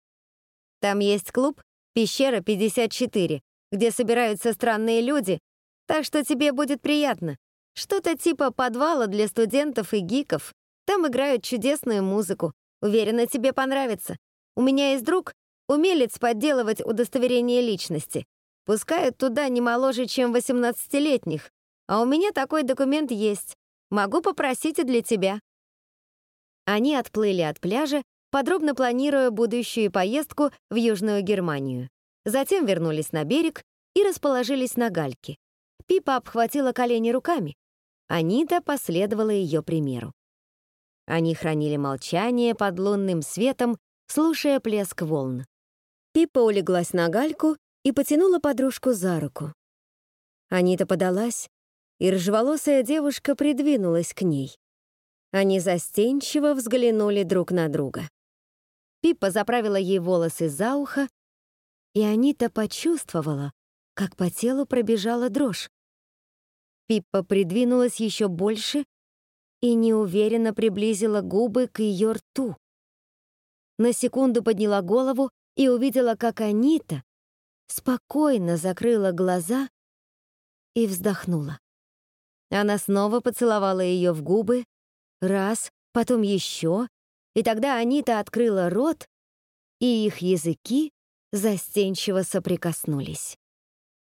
Speaker 1: Там есть клуб «Пещера 54», где собираются странные люди, так что тебе будет приятно. Что-то типа подвала для студентов и гиков. Там играют чудесную музыку. Уверена, тебе понравится. У меня есть друг, умелец подделывать удостоверение личности. Пускают туда не моложе, чем 18-летних. А у меня такой документ есть. Могу попросить и для тебя. Они отплыли от пляжа, подробно планируя будущую поездку в Южную Германию. Затем вернулись на берег и расположились на гальке. Пипа обхватила колени руками. Анита последовала ее примеру. Они хранили молчание под лунным светом, слушая плеск волн. Пипа улеглась на гальку и потянула подружку за руку. Анита подалась, и рыжеволосая девушка придвинулась к ней. Они застенчиво взглянули друг на друга. Пиппа заправила ей волосы за ухо, и Анита почувствовала, как по телу пробежала дрожь. Пиппа придвинулась еще больше и неуверенно приблизила губы к ее рту. На секунду подняла голову и увидела, как Анита спокойно закрыла глаза и вздохнула. Она снова поцеловала ее в губы, раз, потом еще, и тогда Анита открыла рот, и их языки застенчиво соприкоснулись.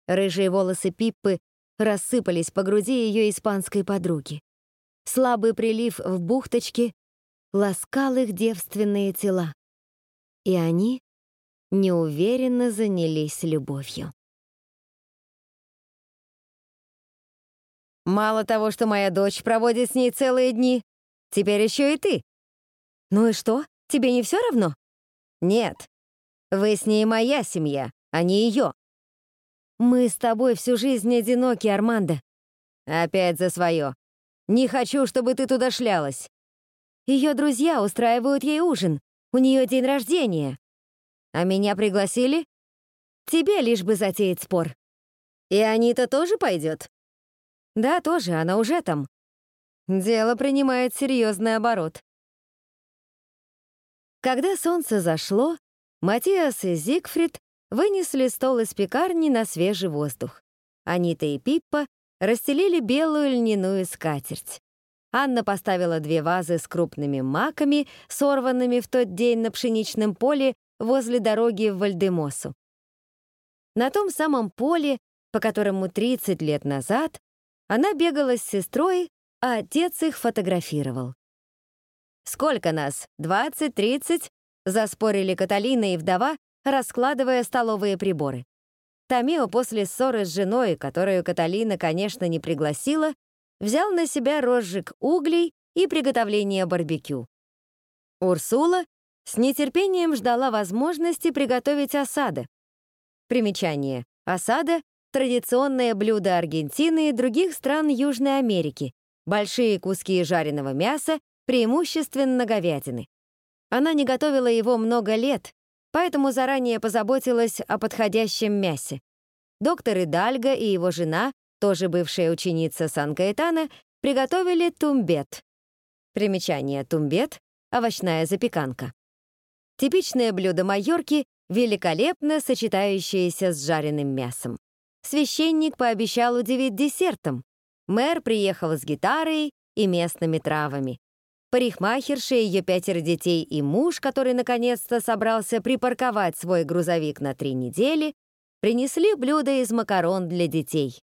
Speaker 1: Рыжие волосы Пиппы рассыпались по груди ее испанской подруги. Слабый прилив в бухточке ласкал их девственные тела. И они неуверенно занялись любовью. «Мало того, что моя дочь проводит с ней целые дни, теперь еще и ты. Ну и что, тебе не все равно?» «Нет, вы с ней моя семья, а не ее. Мы с тобой всю жизнь одиноки, Армандо. Опять за свое. Не хочу, чтобы ты туда шлялась. Ее друзья устраивают ей ужин. У нее день рождения. А меня пригласили? Тебе лишь бы затеять спор. И Анита тоже пойдет? Да, тоже, она уже там. Дело принимает серьезный оборот. Когда солнце зашло, Матиас и Зигфрид вынесли стол из пекарни на свежий воздух. Анита и Пиппа расстелили белую льняную скатерть. Анна поставила две вазы с крупными маками, сорванными в тот день на пшеничном поле возле дороги в Вальдемосу. На том самом поле, по которому 30 лет назад она бегала с сестрой, а отец их фотографировал. «Сколько нас? Двадцать, тридцать?» — заспорили Каталина и вдова, раскладывая столовые приборы. Томео после ссоры с женой, которую Каталина, конечно, не пригласила, взял на себя розжиг углей и приготовление барбекю. Урсула с нетерпением ждала возможности приготовить осада. Примечание. Осада — традиционное блюдо Аргентины и других стран Южной Америки. Большие куски жареного мяса, преимущественно говядины. Она не готовила его много лет, поэтому заранее позаботилась о подходящем мясе. Доктор Идальго и его жена, тоже бывшая ученица Сан-Каэтана, приготовили тумбет. Примечание тумбет — овощная запеканка. Типичное блюдо Майорки, великолепно сочетающееся с жареным мясом. Священник пообещал удивить десертом. Мэр приехал с гитарой и местными травами. Парикмахерша, ее пятеро детей и муж, который наконец-то собрался припарковать свой грузовик на три недели, принесли блюда из макарон для детей.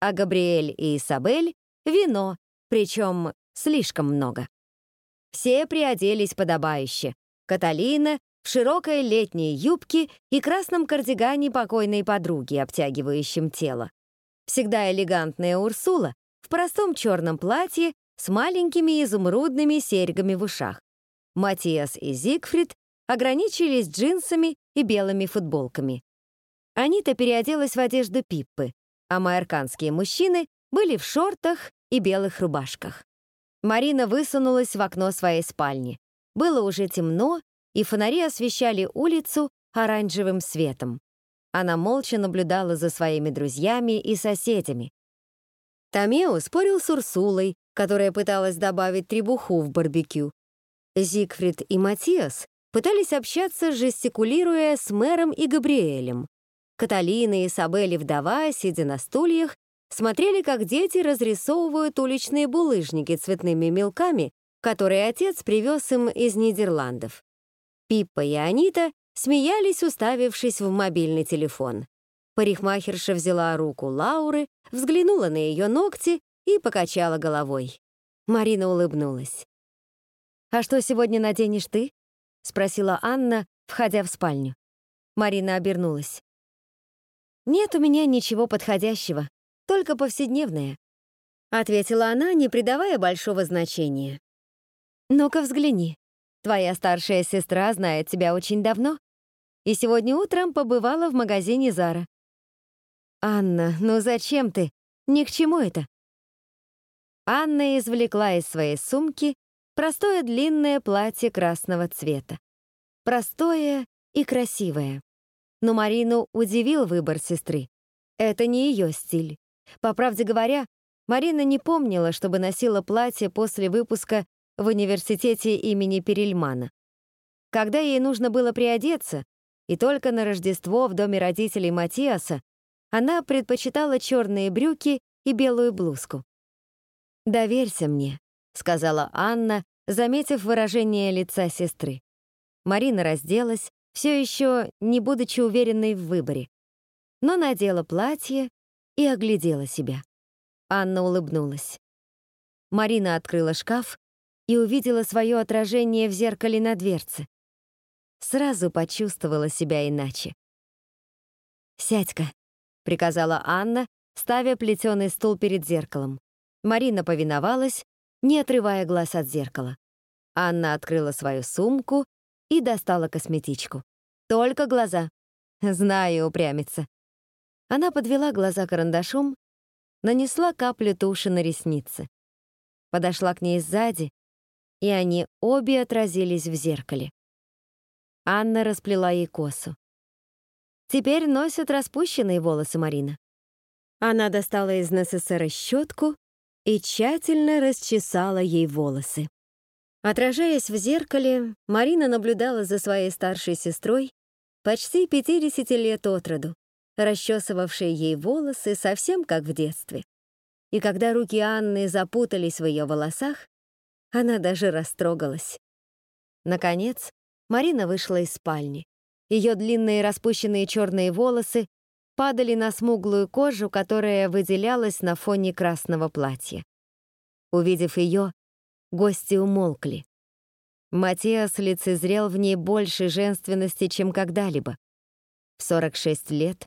Speaker 1: А Габриэль и Исабель — вино, причем слишком много. Все приоделись подобающе. Каталина в широкой летней юбке и красном кардигане покойной подруги, обтягивающем тело. Всегда элегантная Урсула простом черном платье с маленькими изумрудными серьгами в ушах. Матиас и Зигфрид ограничились джинсами и белыми футболками. Анита переоделась в одежду Пиппы, а майорканские мужчины были в шортах и белых рубашках. Марина высунулась в окно своей спальни. Было уже темно, и фонари освещали улицу оранжевым светом. Она молча наблюдала за своими друзьями и соседями. Томео спорил с Урсулой, которая пыталась добавить требуху в барбекю. Зигфрид и Матиас пытались общаться, жестикулируя с мэром и Габриэлем. Каталина и Сабелли вдова, сидя на стульях, смотрели, как дети разрисовывают уличные булыжники цветными мелками, которые отец привез им из Нидерландов. Пиппа и Анита смеялись, уставившись в мобильный телефон. Парикмахерша взяла руку Лауры, взглянула на ее ногти и покачала головой. Марина улыбнулась. «А что сегодня наденешь ты?» — спросила Анна, входя в спальню. Марина обернулась. «Нет у меня ничего подходящего, только повседневное», — ответила она, не придавая большого значения. «Ну-ка взгляни. Твоя старшая сестра знает тебя очень давно и сегодня утром побывала в магазине Зара. «Анна, ну зачем ты? Ни к чему это». Анна извлекла из своей сумки простое длинное платье красного цвета. Простое и красивое. Но Марину удивил выбор сестры. Это не ее стиль. По правде говоря, Марина не помнила, чтобы носила платье после выпуска в университете имени Перельмана. Когда ей нужно было приодеться, и только на Рождество в доме родителей Матиаса она предпочитала черные брюки и белую блузку. «Доверься мне», — сказала Анна, заметив выражение лица сестры. Марина разделась, все еще не будучи уверенной в выборе, но надела платье и оглядела себя. Анна улыбнулась. Марина открыла шкаф и увидела свое отражение в зеркале на дверце. Сразу почувствовала себя иначе. «Сядь-ка», — приказала Анна, ставя плетеный стул перед зеркалом. Марина повиновалась, не отрывая глаз от зеркала. Анна открыла свою сумку и достала косметичку. «Только глаза». «Знаю, упрямится». Она подвела глаза карандашом, нанесла каплю туши на ресницы. Подошла к ней сзади и они обе отразились в зеркале. Анна расплела ей косу. Теперь носят распущенные волосы Марина. Она достала из НССР щетку и тщательно расчесала ей волосы. Отражаясь в зеркале, Марина наблюдала за своей старшей сестрой, почти 50 лет от роду, расчесывавшей ей волосы совсем как в детстве. И когда руки Анны запутались в ее волосах, она даже растрогалась. Наконец, Марина вышла из спальни. Ее длинные распущенные черные волосы падали на смуглую кожу, которая выделялась на фоне красного платья. Увидев ее, гости умолкли. Матиас лицезрел в ней больше женственности, чем когда-либо. В 46 лет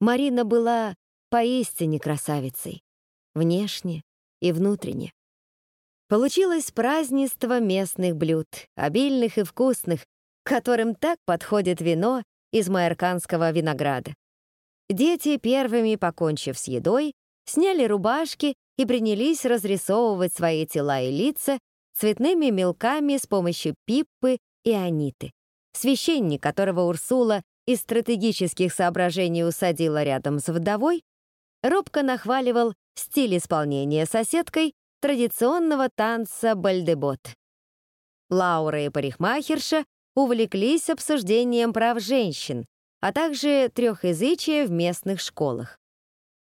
Speaker 1: Марина была поистине красавицей, внешне и внутренне. Получилось празднество местных блюд, обильных и вкусных, которым так подходит вино из майорканского винограда. Дети, первыми покончив с едой, сняли рубашки и принялись разрисовывать свои тела и лица цветными мелками с помощью пиппы и аниты. Священник, которого Урсула из стратегических соображений усадила рядом с вдовой, робко нахваливал стиль исполнения соседкой традиционного танца бальдебот. Лаура и парикмахерша увлеклись обсуждением прав женщин, а также трехязычия в местных школах.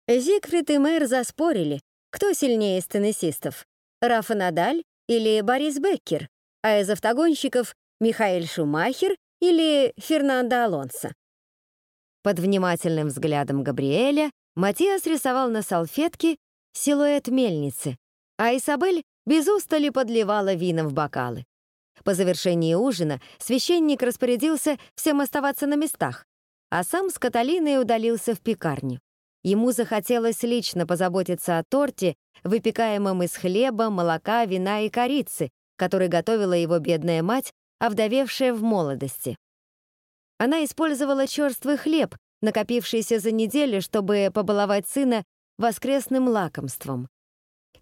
Speaker 1: Зигфрид и мэр заспорили, кто сильнее из теннисистов — Рафа Надаль или Борис Беккер, а из автогонщиков — Михаэль Шумахер или Фернандо Алонсо. Под внимательным взглядом Габриэля Матиас рисовал на салфетке силуэт мельницы, а Isabel без устали подливала вино в бокалы. По завершении ужина священник распорядился всем оставаться на местах, а сам с Каталиной удалился в пекарню. Ему захотелось лично позаботиться о торте выпекаемым из хлеба, молока, вина и корицы, который готовила его бедная мать, овдовевшая в молодости. Она использовала черствый хлеб, накопившийся за неделю, чтобы побаловать сына воскресным лакомством.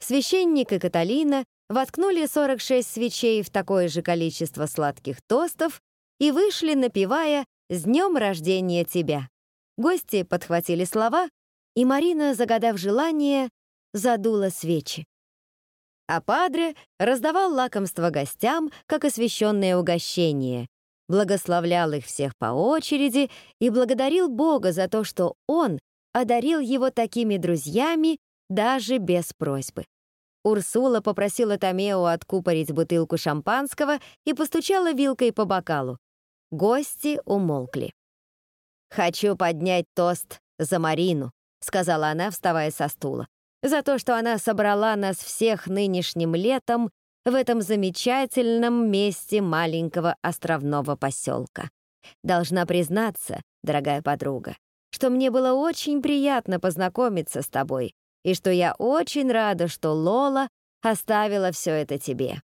Speaker 1: Священник и Каталина воткнули 46 свечей в такое же количество сладких тостов и вышли, напевая «С днем рождения тебя». Гости подхватили слова, и Марина, загадав желание, задула свечи. А Падре раздавал лакомство гостям, как освященное угощение, благословлял их всех по очереди и благодарил Бога за то, что он одарил его такими друзьями даже без просьбы. Урсула попросила Томео откупорить бутылку шампанского и постучала вилкой по бокалу. Гости умолкли. «Хочу поднять тост за Марину», — сказала она, вставая со стула, «за то, что она собрала нас всех нынешним летом в этом замечательном месте маленького островного поселка. Должна признаться, дорогая подруга, что мне было очень приятно познакомиться с тобой и что я очень рада, что Лола оставила все это тебе.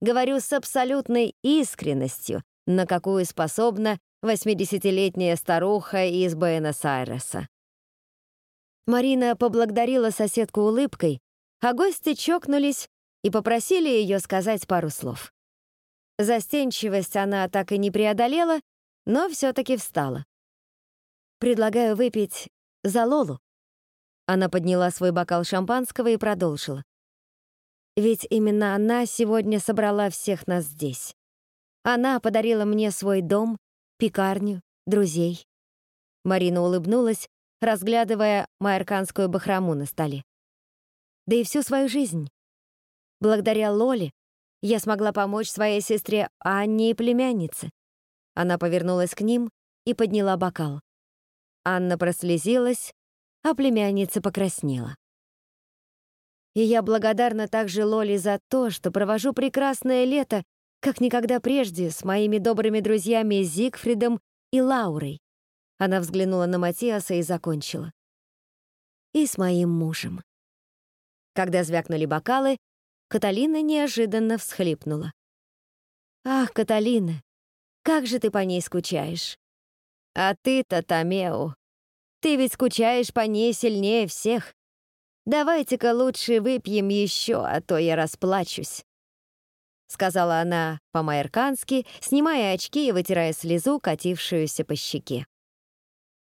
Speaker 1: Говорю с абсолютной искренностью, на какую способна 80-летняя старуха из Буэнос-Айреса. Марина поблагодарила соседку улыбкой, а гости чокнулись и попросили ее сказать пару слов. Застенчивость она так и не преодолела, но все-таки встала. «Предлагаю выпить за Лолу». Она подняла свой бокал шампанского и продолжила. «Ведь именно она сегодня собрала всех нас здесь. Она подарила мне свой дом, пекарню, друзей». Марина улыбнулась, разглядывая майорканскую бахрому на столе. «Да и всю свою жизнь. Благодаря Лоле я смогла помочь своей сестре Анне и племяннице. Она повернулась к ним и подняла бокал. Анна прослезилась, а племянница покраснела. И я благодарна также Лоле за то, что провожу прекрасное лето, как никогда прежде, с моими добрыми друзьями Зигфридом и Лаурой. Она взглянула на Матиаса и закончила. И с моим мужем. Когда звякнули бокалы, Каталина неожиданно всхлипнула. «Ах, Каталина, как же ты по ней скучаешь!» «А ты-то, Томео, ты ведь скучаешь по ней сильнее всех. Давайте-ка лучше выпьем еще, а то я расплачусь», сказала она по-майеркански, снимая очки и вытирая слезу, катившуюся по щеке.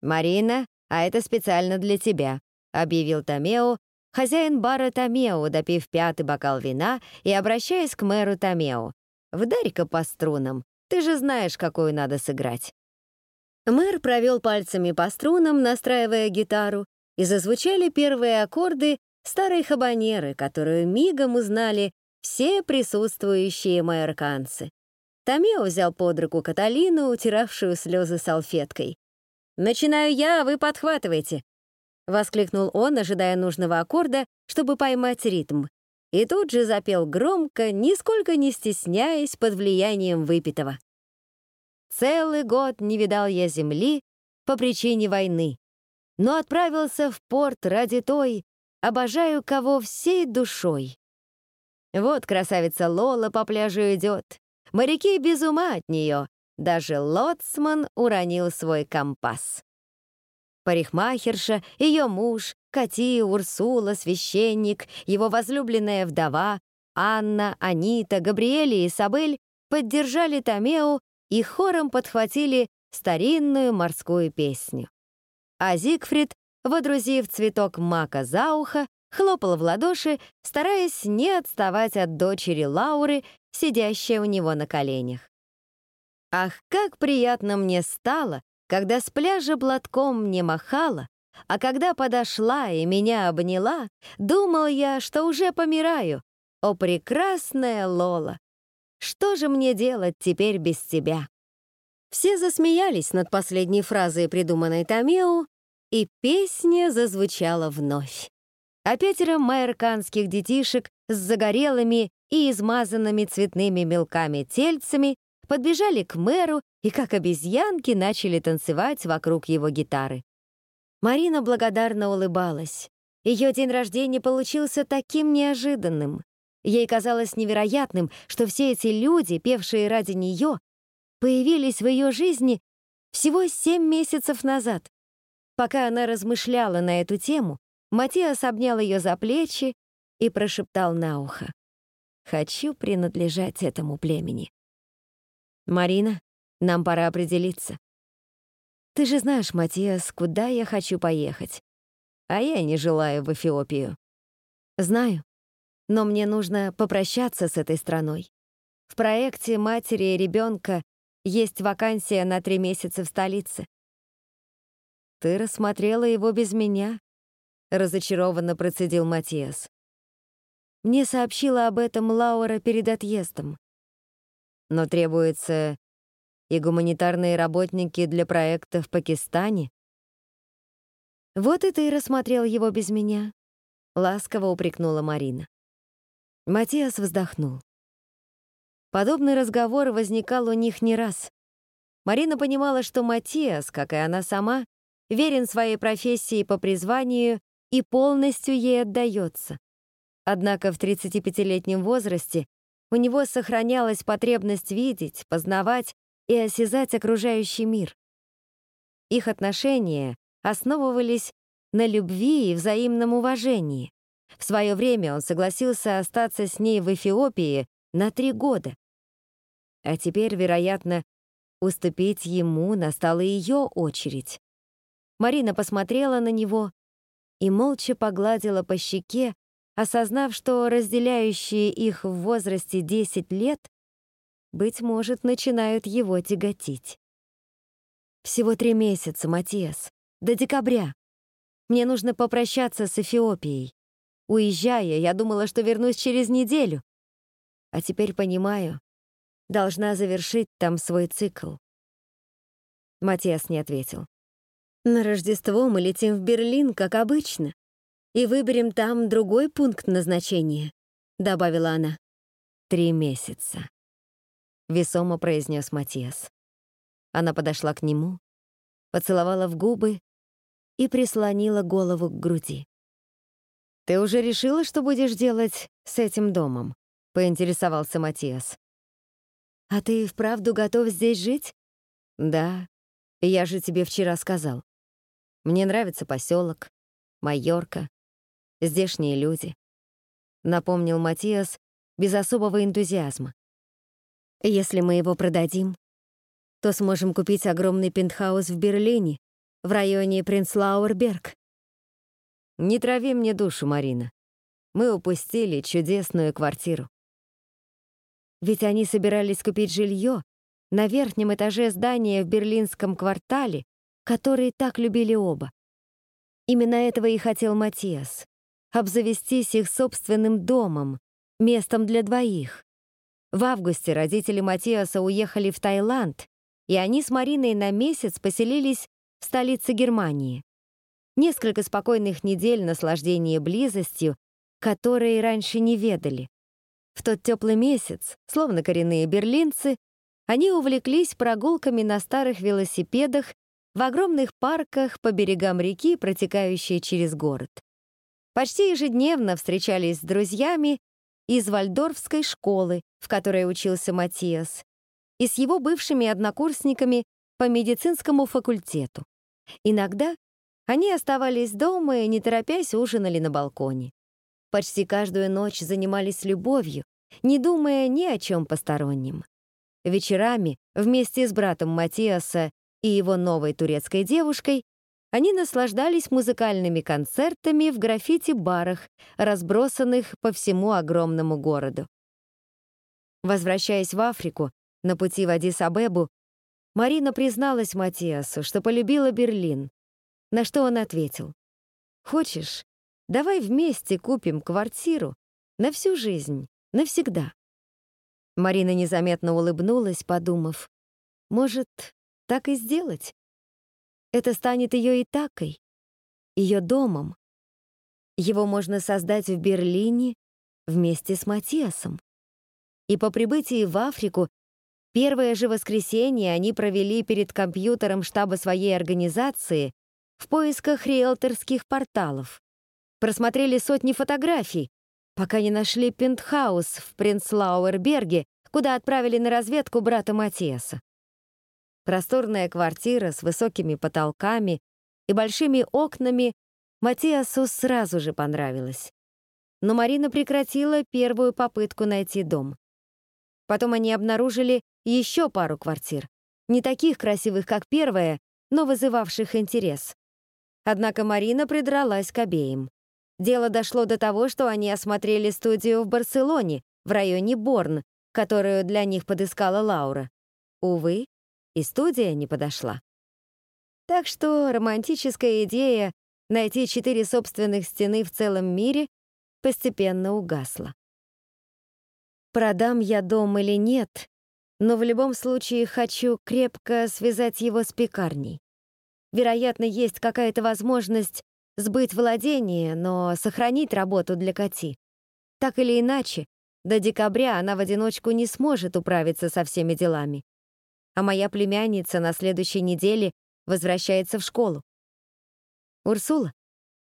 Speaker 1: «Марина, а это специально для тебя», объявил Томео, Хозяин бара Томео, допив пятый бокал вина и обращаясь к мэру Томео. «Вдарь-ка по струнам, ты же знаешь, какую надо сыграть». Мэр провел пальцами по струнам, настраивая гитару, и зазвучали первые аккорды старой хабанеры, которую мигом узнали все присутствующие майорканцы. Томео взял под руку Каталину, утиравшую слезы салфеткой. «Начинаю я, а вы подхватываете. — воскликнул он, ожидая нужного аккорда, чтобы поймать ритм. И тут же запел громко, нисколько не стесняясь под влиянием выпитого. «Целый год не видал я земли по причине войны, но отправился в порт ради той, обожаю кого всей душой. Вот красавица Лола по пляжу идет, моряки без ума от нее, даже лоцман уронил свой компас. Парикмахерша, ее муж, Кати, Урсула, священник, его возлюбленная вдова, Анна, Анита, Габриэль и Изабель поддержали Томео и хором подхватили старинную морскую песню. А Зигфрид, водрузив цветок мака за ухо, хлопал в ладоши, стараясь не отставать от дочери Лауры, сидящей у него на коленях. Ах, как приятно мне стало, когда с пляжа платком мне махала, а когда подошла и меня обняла, думал я, что уже помираю. О, прекрасная Лола! Что же мне делать теперь без тебя? Все засмеялись над последней фразой, придуманной Томео, и песня зазвучала вновь. А пятеро майерканских детишек с загорелыми и измазанными цветными мелками тельцами подбежали к мэру и как обезьянки начали танцевать вокруг его гитары. Марина благодарно улыбалась. Ее день рождения получился таким неожиданным. Ей казалось невероятным, что все эти люди, певшие ради нее, появились в ее жизни всего семь месяцев назад. Пока она размышляла на эту тему, Матиас обнял ее за плечи и прошептал на ухо. «Хочу принадлежать этому племени». «Марина, нам пора определиться. Ты же знаешь, Матиас, куда я хочу поехать. А я не желаю в Эфиопию. Знаю, но мне нужно попрощаться с этой страной. В проекте матери и ребенка есть вакансия на три месяца в столице. Ты рассмотрела его без меня, разочарованно процедил Матиас. Мне сообщила об этом Лаура перед отъездом. Но требуется и гуманитарные работники для проекта в Пакистане. Вот и ты рассмотрел его без меня, ласково упрекнула Марина. Матиас вздохнул. Подобный разговор возникал у них не раз. Марина понимала, что Матиас, как и она сама, верен своей профессии по призванию и полностью ей отдается. Однако в 35-летнем возрасте у него сохранялась потребность видеть, познавать и осязать окружающий мир. Их отношения основывались на любви и взаимном уважении. В свое время он согласился остаться с ней в Эфиопии на три года. А теперь, вероятно, уступить ему настала ее очередь. Марина посмотрела на него и молча погладила по щеке, осознав, что разделяющие их в возрасте 10 лет, быть может, начинают его тяготить. Всего три месяца, Матиас, до декабря. Мне нужно попрощаться с Эфиопией. Уезжая, я думала, что вернусь через неделю. А теперь понимаю, должна завершить там свой цикл. Матиас не ответил. На Рождество мы летим в Берлин, как обычно, и выберем там другой пункт назначения, добавила она. Три месяца. Весомо произнес Матиас. Она подошла к нему, поцеловала в губы и прислонила голову к груди. «Ты уже решила, что будешь делать с этим домом?» — поинтересовался Матиас. «А ты вправду готов здесь жить?» «Да, я же тебе вчера сказал. Мне нравится поселок, Майорка, здешние люди», — напомнил Матиас без особого энтузиазма. «Если мы его продадим, то сможем купить огромный пентхаус в Берлине, в районе Принцлауэрберг». «Не трави мне душу, Марина. Мы упустили чудесную квартиру». Ведь они собирались купить жилье на верхнем этаже здания в берлинском квартале, который так любили оба. Именно этого и хотел Матиас — обзавестись их собственным домом, местом для двоих. В августе родители Матиаса уехали в Таиланд, и они с Мариной на месяц поселились в столице Германии. Несколько спокойных недель наслаждения близостью, которые раньше не ведали. В тот теплый месяц, словно коренные берлинцы, они увлеклись прогулками на старых велосипедах в огромных парках по берегам реки, протекающей через город. Почти ежедневно встречались с друзьями из Вальдорфской школы, в которой учился Матиас, и с его бывшими однокурсниками по медицинскому факультету. Иногда они оставались дома и, не торопясь, ужинали на балконе. Почти каждую ночь занимались любовью, не думая ни о чем постороннем. Вечерами вместе с братом Матиаса и его новой турецкой девушкой они наслаждались музыкальными концертами в граффити-барах, разбросанных по всему огромному городу. Возвращаясь в Африку, на пути в Адис-Абебу, Марина призналась Матиасу, что полюбила Берлин, на что он ответил. «Хочешь, Давай вместе купим квартиру на всю жизнь, навсегда». Марина незаметно улыбнулась, подумав, может, так и сделать? Это станет ее итакой, ее домом. Его можно создать в Берлине вместе с Матиасом. И по прибытии в Африку первое же воскресенье они провели перед компьютером штаба своей организации в поисках риэлторских порталов Просмотрели сотни фотографий, пока не нашли пентхаус в Принцлауэрберге, куда отправили на разведку брата Матиаса. Просторная квартира с высокими потолками и большими окнами Матиасу сразу же понравилась. Но Марина прекратила первую попытку найти дом. Потом они обнаружили еще пару квартир, не таких красивых, как первая, но вызывавших интерес. Однако Марина придралась к обеим. Дело дошло до того, что они осмотрели студию в Барселоне, в районе Борн, которую для них подыскала Лаура. Увы, и студия не подошла. Так что романтическая идея найти четыре собственных стены в целом мире постепенно угасла. Продам я дом или нет, но в любом случае хочу крепко связать его с пекарней. Вероятно, есть какая-то возможность сбыть владение, но сохранить работу для Кати. Так или иначе, до декабря она в одиночку не сможет управиться со всеми делами. А моя племянница на следующей неделе возвращается в школу. Урсула.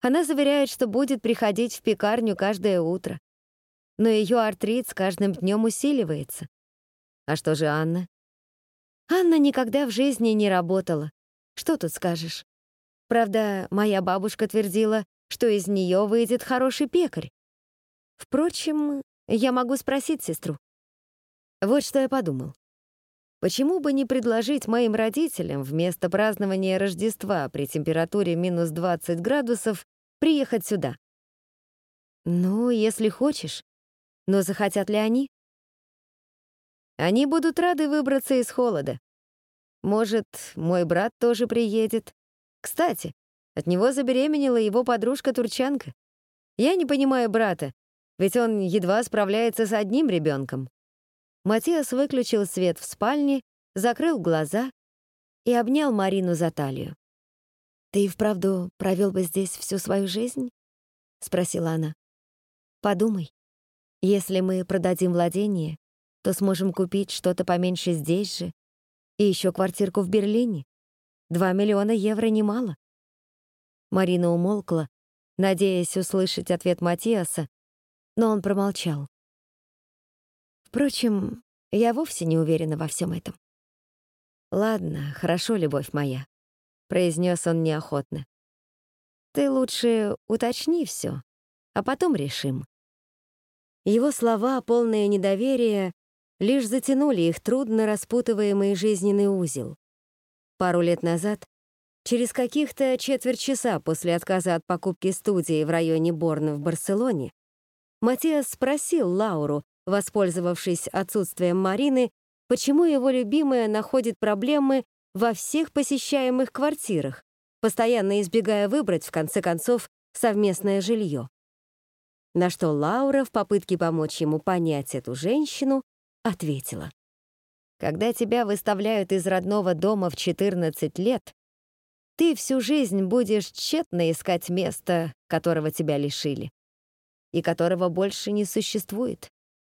Speaker 1: Она заверяет, что будет приходить в пекарню каждое утро. Но ее артрит с каждым днем усиливается. А что же Анна? Анна никогда в жизни не работала. Что тут скажешь? Правда, моя бабушка твердила, что из нее выйдет хороший пекарь. Впрочем, я могу спросить сестру. Вот что я подумал. Почему бы не предложить моим родителям вместо празднования Рождества при температуре минус 20 градусов приехать сюда? Ну, если хочешь. Но захотят ли они? Они будут рады выбраться из холода. Может, мой брат тоже приедет. Кстати, от него забеременела его подружка-турчанка. Я не понимаю брата, ведь он едва справляется с одним ребенком. Матиас выключил свет в спальне, закрыл глаза и обнял Марину за талию. «Ты и вправду провел бы здесь всю свою жизнь?» — спросила она. «Подумай, если мы продадим владение, то сможем купить что-то поменьше здесь же и еще квартирку в Берлине. Два миллиона евро немало. Марина умолкла, надеясь услышать ответ Матиаса, но он промолчал. Впрочем, я вовсе не уверена во всем этом. «Ладно, хорошо, любовь моя», — произнес он неохотно. «Ты лучше уточни все, а потом решим». Его слова, полные недоверия, лишь затянули их трудно распутываемый жизненный узел. Пару лет назад, через каких-то четверть часа после отказа от покупки студии в районе Борна в Барселоне, Матиас спросил Лауру, воспользовавшись отсутствием Марины, почему его любимая находит проблемы во всех посещаемых квартирах, постоянно избегая выбрать, в конце концов, совместное жилье. На что Лаура в попытке помочь ему понять эту женщину ответила. Когда тебя выставляют из родного дома в 14 лет, ты всю жизнь будешь тщетно искать место, которого тебя лишили, и которого больше не существует.